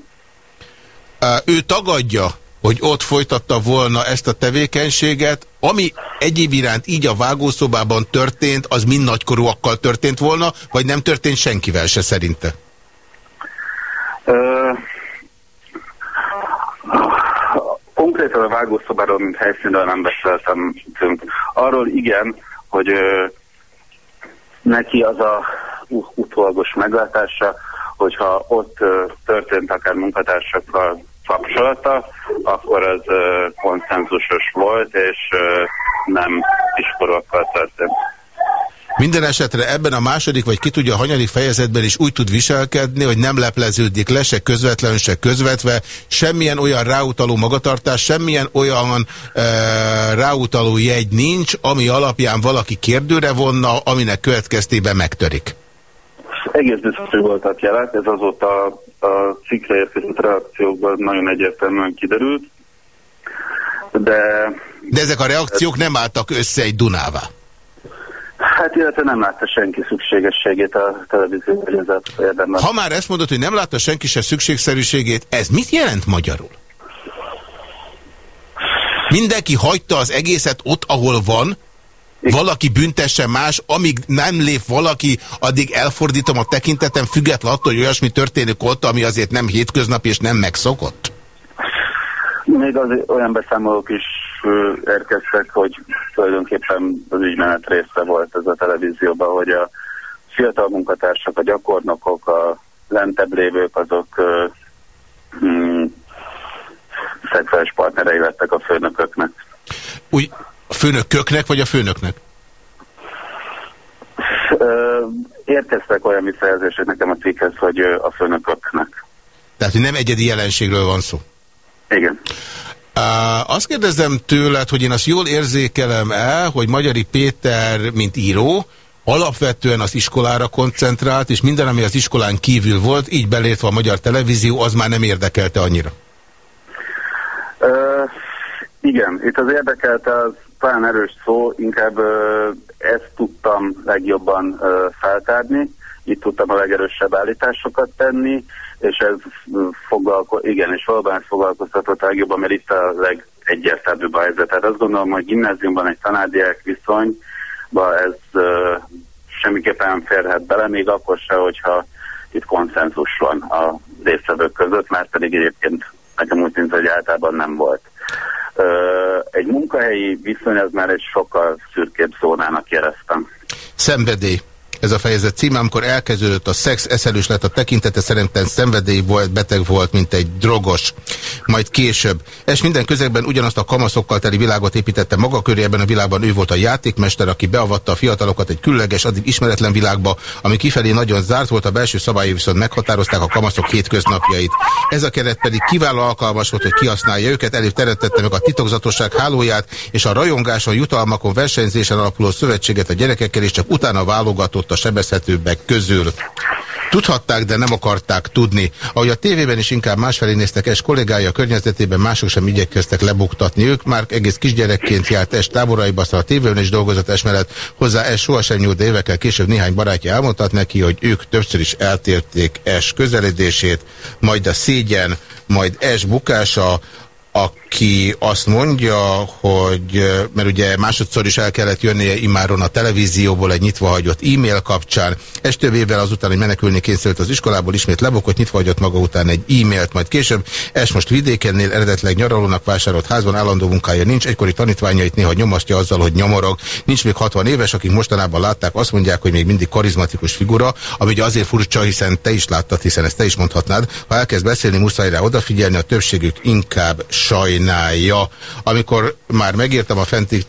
Ő tagadja, hogy ott folytatta volna ezt a tevékenységet, ami egyéb iránt így a vágószobában történt, az mind nagykorúakkal történt volna, vagy nem történt senkivel se szerinte? Ö, konkrétan a vágószobáról, mint helyszínről nem beszéltem. Arról igen, hogy ö, neki az a utolgos meglátása, hogyha ott ö, történt akár munkatársakkal kapcsolata, akkor az konszenzusos volt, és nem kiskorúakkal történt. Minden esetre ebben a második, vagy ki tudja, a hanyadik fejezetben is úgy tud viselkedni, hogy nem lepleződik le, se közvetlen, se közvetve, semmilyen olyan ráutaló magatartás, semmilyen olyan e, ráutaló jegy nincs, ami alapján valaki kérdőre vonna, aminek következtében megtörik. Egész biztos, hogy voltak jelek, ez azóta a cikkre érkezett reakciókban nagyon egyértelműen kiderült, de... De ezek a reakciók nem álltak össze egy Dunává? Hát illetve nem látta senki szükségességét a televízió érdemben. Ha már ezt mondod, hogy nem látta senki se szükségszerűségét, ez mit jelent magyarul? Mindenki hagyta az egészet ott, ahol van, valaki büntesse más, amíg nem lép valaki, addig elfordítom a tekintetem, független attól, hogy olyasmi történik ott, ami azért nem hétköznap és nem megszokott? Még az olyan beszámolók is érkeztek, hogy tulajdonképpen az ügymenet része volt ez a televízióban, hogy a fiatal munkatársak, a gyakornokok, a lentebb lévők, azok mm, szexuális partnerei lettek a főnököknek. Úgy, a főnököknek, vagy a főnöknek? Érkeztek olyan visszajelzések nekem a cikkhez, hogy a főnököknek. Tehát, hogy nem egyedi jelenségről van szó? Igen. Azt kérdezem tőled, hogy én azt jól érzékelem el, hogy Magyari Péter, mint író, alapvetően az iskolára koncentrált, és minden, ami az iskolán kívül volt, így belértve a magyar televízió, az már nem érdekelte annyira. Uh, igen, itt az érdekelte az talán erős szó, inkább uh, ezt tudtam legjobban uh, feltárni, itt tudtam a legerősebb állításokat tenni, és ez foglalko igen, és valóban foglalkoztatott legjobban, mert itt a legegyértelműbb a helyzet. Tehát azt gondolom, hogy gimnáziumban egy tanárdiák viszonyba ez uh, semmiképpen férhet bele, még akkor se, hogyha itt konszenzus van a résztvevők között, mert pedig egyébként nekem úgy tűnt, hogy általában nem volt. Egy munkahelyi viszony az már egy sokkal szürkébb zónának éreztem. Szenvedély ez a fejezet címe, amikor elkezdődött a szex, eszelős lett a tekintete, szerintem szenvedély volt, beteg volt, mint egy drogos. Majd később. És minden közegben ugyanazt a kamaszokkal teli világot építette maga köré, a világban ő volt a játékmester, aki beavatta a fiatalokat egy különleges, addig ismeretlen világba, ami kifelé nagyon zárt volt, a belső szabályai viszont meghatározták a kamaszok hétköznapjait. Ez a keret pedig kiváló alkalmas volt, hogy kihasználja őket, előbb teremtette meg a titokzatosság hálóját, és a rajongáson, jutalmakon, versenyzésen alapuló szövetséget a gyerekekkel, és csak utána válogatott a sebezhetőbbek közül. Tudhatták, de nem akarták tudni. Ahogy a tévében is inkább másfelé néztek es kollégája a környezetében, mások sem igyekeztek lebuktatni ők. Már egész kisgyerekként járt es táboraiba, aztán a tévében is dolgozott es mellett. Hozzá es sohasem nyúlt, de évekkel később néhány barátja elmondhat neki, hogy ők többször is eltérték es közeledését, majd a szégyen, majd es bukása, aki azt mondja, hogy, mert ugye másodszor is el kellett jönnie immáron a televízióból egy nyitva hagyott e-mail kapcsán, évvel azután, hogy menekülni kényszerült az iskolából, ismét lebokott, nyitva hagyott maga után egy e-mailt, majd később, es most vidékennél eredetleg nyaralónak vásárolt házban állandó munkája nincs, egykori tanítványait néha nyomasztja azzal, hogy nyomorog, nincs még 60 éves, akik mostanában látták, azt mondják, hogy még mindig karizmatikus figura, ami ugye azért furcsa, hiszen te is láttad, hiszen ezt te is mondhatnád, ha elkezd beszélni, muszáj rá odafigyelni, a többségük inkább sajnálja. Amikor már megírtam a fenti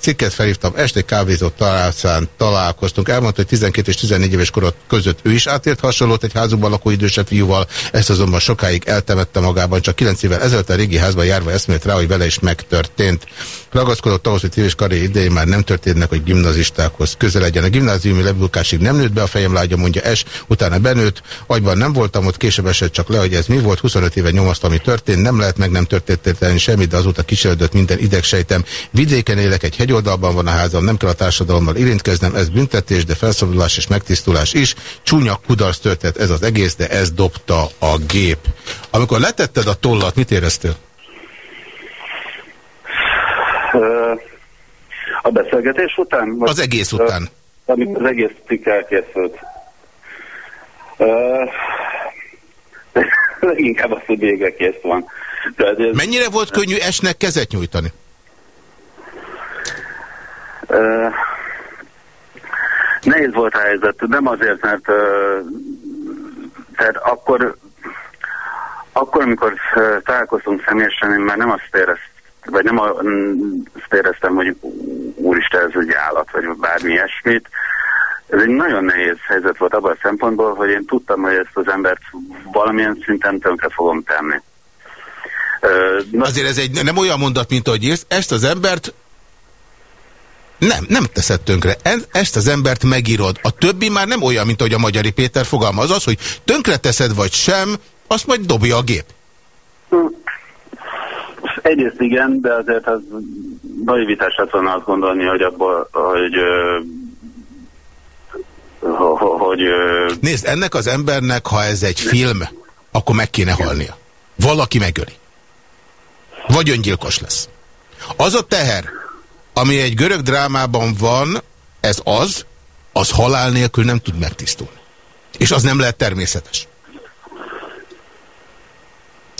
cikket, felhívtam, este kávézott találszán találkoztunk. Elmondta, hogy 12 és 14 éves korot között ő is átért hasonlót egy házukban lakó idősebb fiúval, ezt azonban sokáig eltemette magában, csak 9 évvel ezelőtt a régi házban járva eszmélt rá, hogy vele is megtörtént. Ragaszkodott ahhoz, hogy tévés karé idején már nem történnek, hogy gimnazistákhoz közel legyen. A gimnáziumi lebukásig nem nőtt be, a fejem lágya mondja es, utána benőtt, agyban nem voltam ott, később esett csak le, hogy ez mi volt, 25 éve nyomasztam, ami történt, nem lehet meg nem történt semmit, de azóta kísérődött minden idegsejtem. Vidéken élek, egy hegyoldalban van a házam, nem kell a társadalommal érintkeznem, ez büntetés, de felszabadulás és megtisztulás is. Csúnya kudarc történt ez az egész, de ez dobta a gép. Amikor letetted a tollat, mit éreztél? A beszélgetés után? Vagy, az egész után. Amikor az egész cikk elkészült. Inkább az, hogy végre kész van. Ez... Mennyire volt könnyű esnek kezet nyújtani? Uh, nehéz volt a helyzet, nem azért, mert uh, tehát akkor akkor, amikor találkoztunk személyesen, én már nem azt éreztem, vagy nem azt éreztem, hogy úristen, ez egy állat, vagy bármi ilyesmit. Ez egy nagyon nehéz helyzet volt abban a szempontból, hogy én tudtam, hogy ezt az embert valamilyen szinten tönkre fogom tenni. Na, Azért ez egy nem olyan mondat, mint ahogy írsz, ezt az embert nem, nem teszed tönkre. Ezt az embert megírod. A többi már nem olyan, mint ahogy a Magyari Péter fogalmaz. Az, hogy tönkre teszed vagy sem, azt majd dobja a gép. Egyrészt igen, de azért az naivitás lett volna azt gondolni, hogy abból, hogy hogy... Nézd, ennek az embernek, ha ez egy film, akkor meg kéne halnia. Valaki megöli. Vagy öngyilkos lesz. Az a teher, ami egy görög drámában van, ez az, az halál nélkül nem tud megtisztulni. És az nem lehet természetes.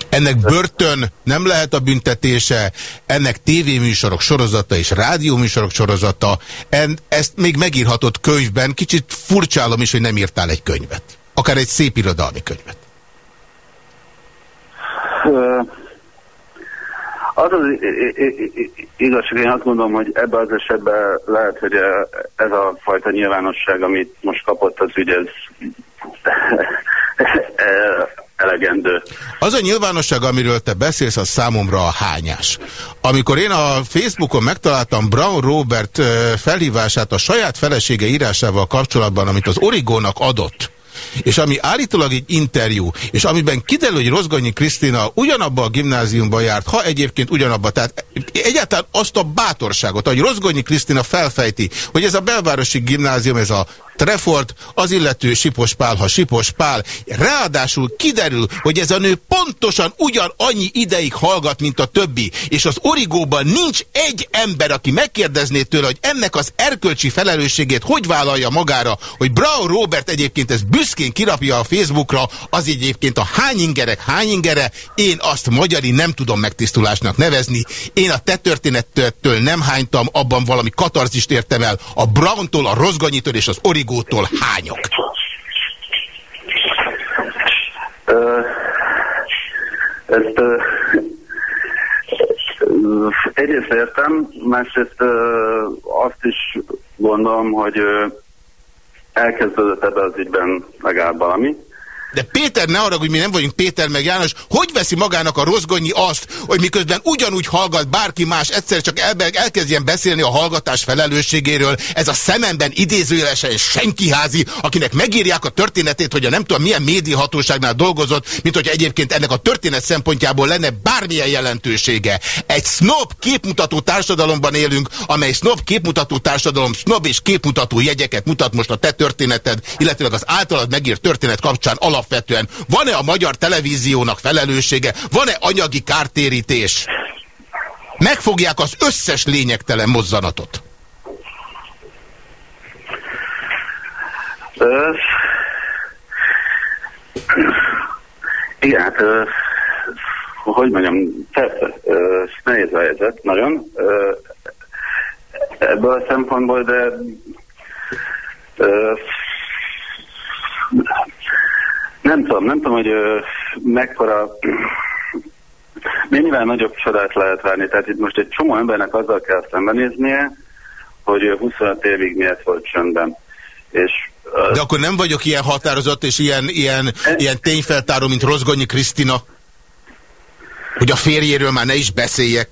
Ennek börtön nem lehet a büntetése, ennek tévéműsorok sorozata és rádióműsorok sorozata. En, ezt még megírhatod könyvben, kicsit furcsálom is, hogy nem írtál egy könyvet. Akár egy szép irodalmi könyvet. Az az igazság, én azt gondolom, hogy ebben az esetben lehet, hogy ez a fajta nyilvánosság, amit most kapott az ügy, ez elegendő. Az a nyilvánosság, amiről te beszélsz, az számomra a hányás. Amikor én a Facebookon megtaláltam Brown Robert felhívását a saját felesége írásával kapcsolatban, amit az Origónak adott, és ami állítólag egy interjú, és amiben kiderül, hogy Rozgonyi Krisztina ugyanabba a gimnáziumba járt, ha egyébként ugyanabba, tehát egyáltalán azt a bátorságot, hogy Rozgonyi Krisztina felfejti, hogy ez a belvárosi gimnázium, ez a Trefort, az illető Sipos Pál, ha Sipos Pál. Ráadásul kiderül, hogy ez a nő pontosan ugyan annyi ideig hallgat, mint a többi, és az origóban nincs egy ember, aki megkérdezné tőle, hogy ennek az erkölcsi felelősségét hogy vállalja magára, hogy Brown Robert egyébként ez büszkén kirapja a Facebookra, az egyébként a hány ingerek hány ingere, én azt magyari nem tudom megtisztulásnak nevezni. Én a te történettől nem hánytam, abban valami katarzist értem el, a Browntól, a Rozganyitól és az origó Origótól hányok? Ezt egyrészt értem, másrészt azt is gondolom, hogy elkezdődött ebbe az ügyben legalább valami. De Péter, ne arra, hogy mi nem vagyunk Péter meg János, hogy veszi magának a rozgonyi azt, hogy miközben ugyanúgy hallgat bárki más, egyszer csak el, elkezdjen beszélni a hallgatás felelősségéről, ez a szememben idézőjelesen senkiházi, akinek megírják a történetét, hogy a nem tudom milyen médiahatóságnál dolgozott, mint hogy egyébként ennek a történet szempontjából lenne bármilyen jelentősége. Egy snob képmutató társadalomban élünk, amely snob képmutató társadalom snob és képmutató jegyeket mutat most a te történeted, illetve az általad megírt történet kapcsán alap alapvetően? Van-e a magyar televíziónak felelőssége? Van-e anyagi kártérítés? Megfogják az összes lényegtelen mozzanatot. Uh, igen, hát hogy mondjam, persze, uh, nehéz helyzet, nagyon. Uh, ebből a szempontból, de uh, nem tudom, nem tudom, hogy uh, mekkora mennyivel nagyobb csodát lehet várni. Tehát itt most egy csomó embernek azzal kell szembenéznie, hogy 25 évig miért volt csöndben. És de akkor nem vagyok ilyen határozott és ilyen, ilyen, e... ilyen tényfeltáró, mint Rozgonyi Krisztina? Hogy a férjéről már ne is beszéljek.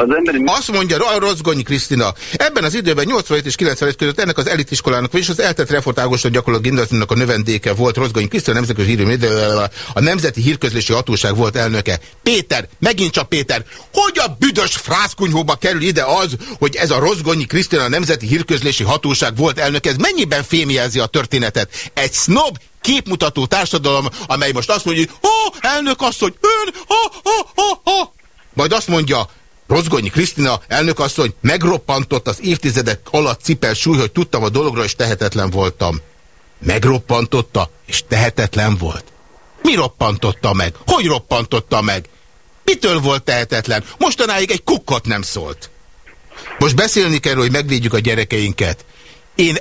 Az emberi... Azt mondja Rozgonyi Krisztina, ebben az időben 87 és 91 között ennek az elitiskolának, vagyis az eltett Refort Ágoston gyakorlatilag gimnáziumnak a növendéke volt Rozgonyi Krisztina, nemzetközi hírű, a Nemzeti Hírközlési Hatóság volt elnöke. Péter, megint csak Péter, hogy a büdös frászkunyhóba kerül ide az, hogy ez a Rozgonyi Krisztina a Nemzeti Hírközlési Hatóság volt elnöke, ez mennyiben fémjelzi a történetet? Egy snob képmutató társadalom, amely most azt mondja, hogy ó, elnök asszony, ön, ha, ha, ha, ha. Majd azt mondja, Rozgonyi Krisztina elnökasszony megroppantott az évtizedek alatt cipel súly, hogy tudtam a dologról, és tehetetlen voltam. Megroppantotta, és tehetetlen volt. Mi roppantotta meg? Hogy roppantotta meg? Mitől volt tehetetlen? Mostanáig egy kukkot nem szólt. Most beszélni kell, hogy megvédjük a gyerekeinket. Én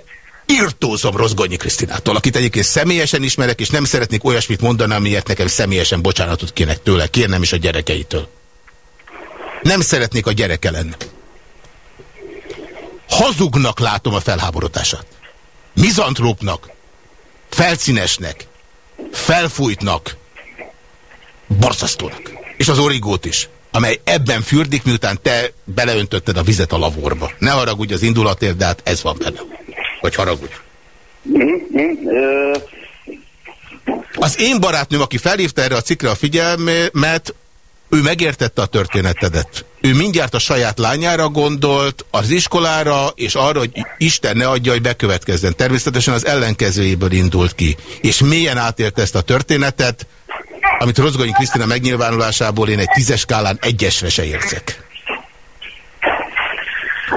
írtózom Rozgonyi Krisztinától, akit egyébként személyesen ismerek, és nem szeretnék olyasmit mondani, amiért nekem személyesen bocsánatot kének tőle, kérnem is a gyerekeitől. Nem szeretnék a gyereke lenni. Hazugnak látom a felháborodását. Mizantrópnak, felszínesnek, felfújtnak, borzasztónak. És az origót is, amely ebben fürdik, miután te beleöntötted a vizet a lavorba. Ne haragudj az indulatért, de hát ez van benne. Vagy haragudj. Az én barátnőm, aki felhívta erre a cikre a figyelmet, ő megértette a történetedet. Ő mindjárt a saját lányára gondolt, az iskolára, és arra, hogy Isten ne adja, hogy bekövetkezzen. Természetesen az ellenkezőjéből indult ki. És mélyen átélte ezt a történetet, amit Rozgonyi Krisztina megnyilvánulásából én egy tízes skálán egyesre se érzek.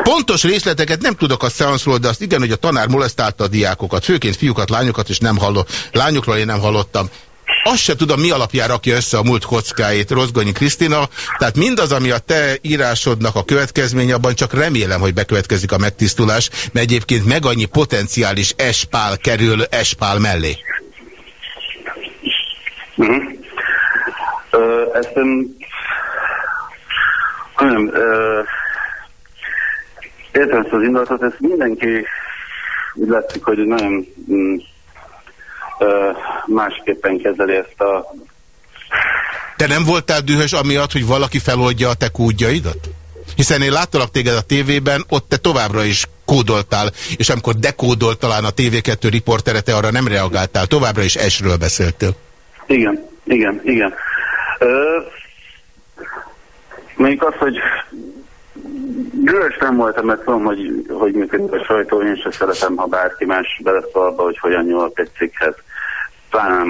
Pontos részleteket nem tudok a szeanszról, de azt igen, hogy a tanár molesztálta a diákokat, főként fiúkat, lányokat, és nem hallott, lányokról én nem hallottam azt se tudom, mi alapján rakja össze a múlt kockáit Rozgonyi Krisztina, tehát mindaz, ami a te írásodnak a következménye, abban csak remélem, hogy bekövetkezik a megtisztulás, mert egyébként meg annyi potenciális espál kerül espál mellé. Uh -huh. uh, ezt nem... Uh, értem ezt az indulatot, ezt mindenki úgy látszik, hogy nagyon mm, másképpen kezeli ezt a... Te nem voltál dühös amiatt, hogy valaki feloldja a te kódjaidat? Hiszen én láttalak téged a tévében, ott te továbbra is kódoltál, és amikor dekódolt talán a TV2 riportere, te arra nem reagáltál, továbbra is esről beszéltél. Igen, igen, igen. Ö, mondjuk az, hogy Gős nem voltam, mert tudom, hogy, hogy működik a sajtó, én sem szeretem, ha bárki más beleszól abba, hogy hogyan nyúlok egy cikkhez talán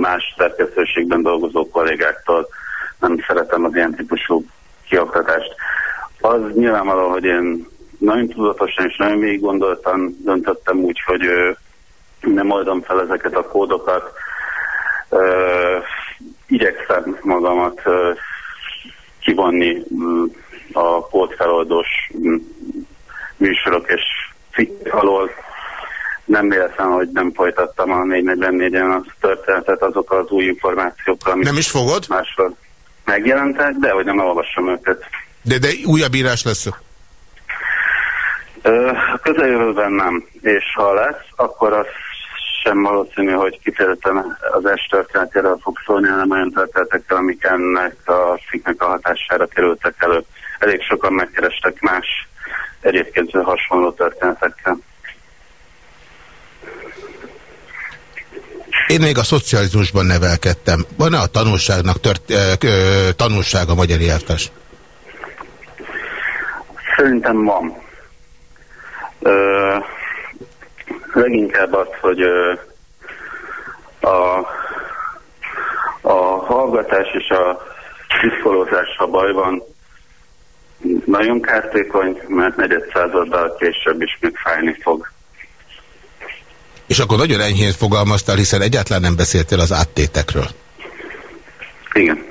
más szerkesztőségben dolgozó kollégáktól nem szeretem az ilyen típusú kioktatást. Az nyilvánvaló, hogy én nagyon tudatosan és nagyon még gondoltam, döntöttem úgy, hogy nem oldom fel ezeket a kódokat. igyekszem magamat kivonni a kódfeloldós műsorok és cikkek alól nem véletlen, hogy nem folytattam a 444-en a történetet azok az új információkkal, Nem is fogod? Másról megjelentek, de hogy nem olvassam őket. De, de újabb írás lesz? A közeljövőben nem, és ha lesz, akkor az sem valószínű, hogy kifejezetten az est történetéről fog szólni, hanem olyan történetekkel, amik ennek a cikknek a hatására kerültek elő. Elég sokan megkerestek más egyébként hasonló történetekkel. Én még a szocializmusban nevelkedtem. Van-e a tanulságnak tört, ö, tanulság a magyar értes? Szerintem van. Ö, leginkább az, hogy ö, a, a hallgatás és a tiszkolózás, ha baj van, nagyon kártékony, mert negyed századdal később is még fájni fog. És akkor nagyon enyhén fogalmaztál, hiszen egyáltalán nem beszéltél az áttétekről. Igen.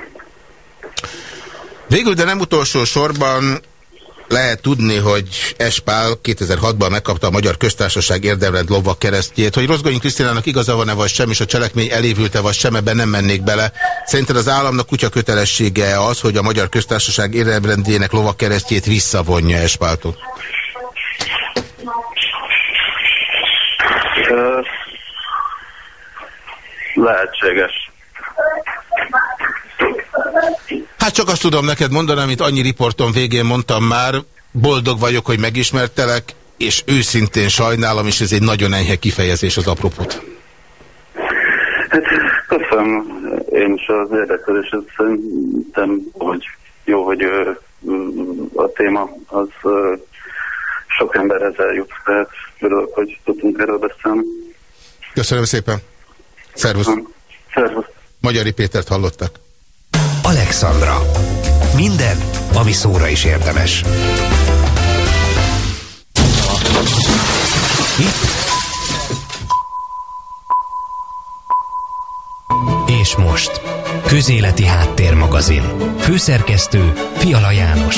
Végül, de nem utolsó sorban lehet tudni, hogy Espál 2006-ban megkapta a Magyar Köztársaság érdemrend lovak keresztjét. Hogy Rozgonyi Krisztinának igaza van-e vagy sem, és a cselekmény elévült-e vagy sem, ebben nem mennék bele. Szerinted az államnak kutya kötelessége az, hogy a Magyar Köztársaság érdemrendjének lovak keresztjét visszavonja Espáltól? Lehetséges. Hát csak azt tudom neked mondani, amit annyi riporton végén mondtam már, boldog vagyok, hogy megismertelek, és őszintén sajnálom, és ez egy nagyon enyhe kifejezés az apropót. Hát köszönöm én is az érdeklődést, szerintem, hogy jó, hogy a téma az sok emberhez eljut, tehát örülök, hogy tudtunk erről beszélni. Köszönöm szépen. Szervusz. Szervusz. Magyari Pétert hallottak. Alexandra. Minden, ami szóra is érdemes. Itt. És most. Közéleti Háttérmagazin. Főszerkesztő Fiala János.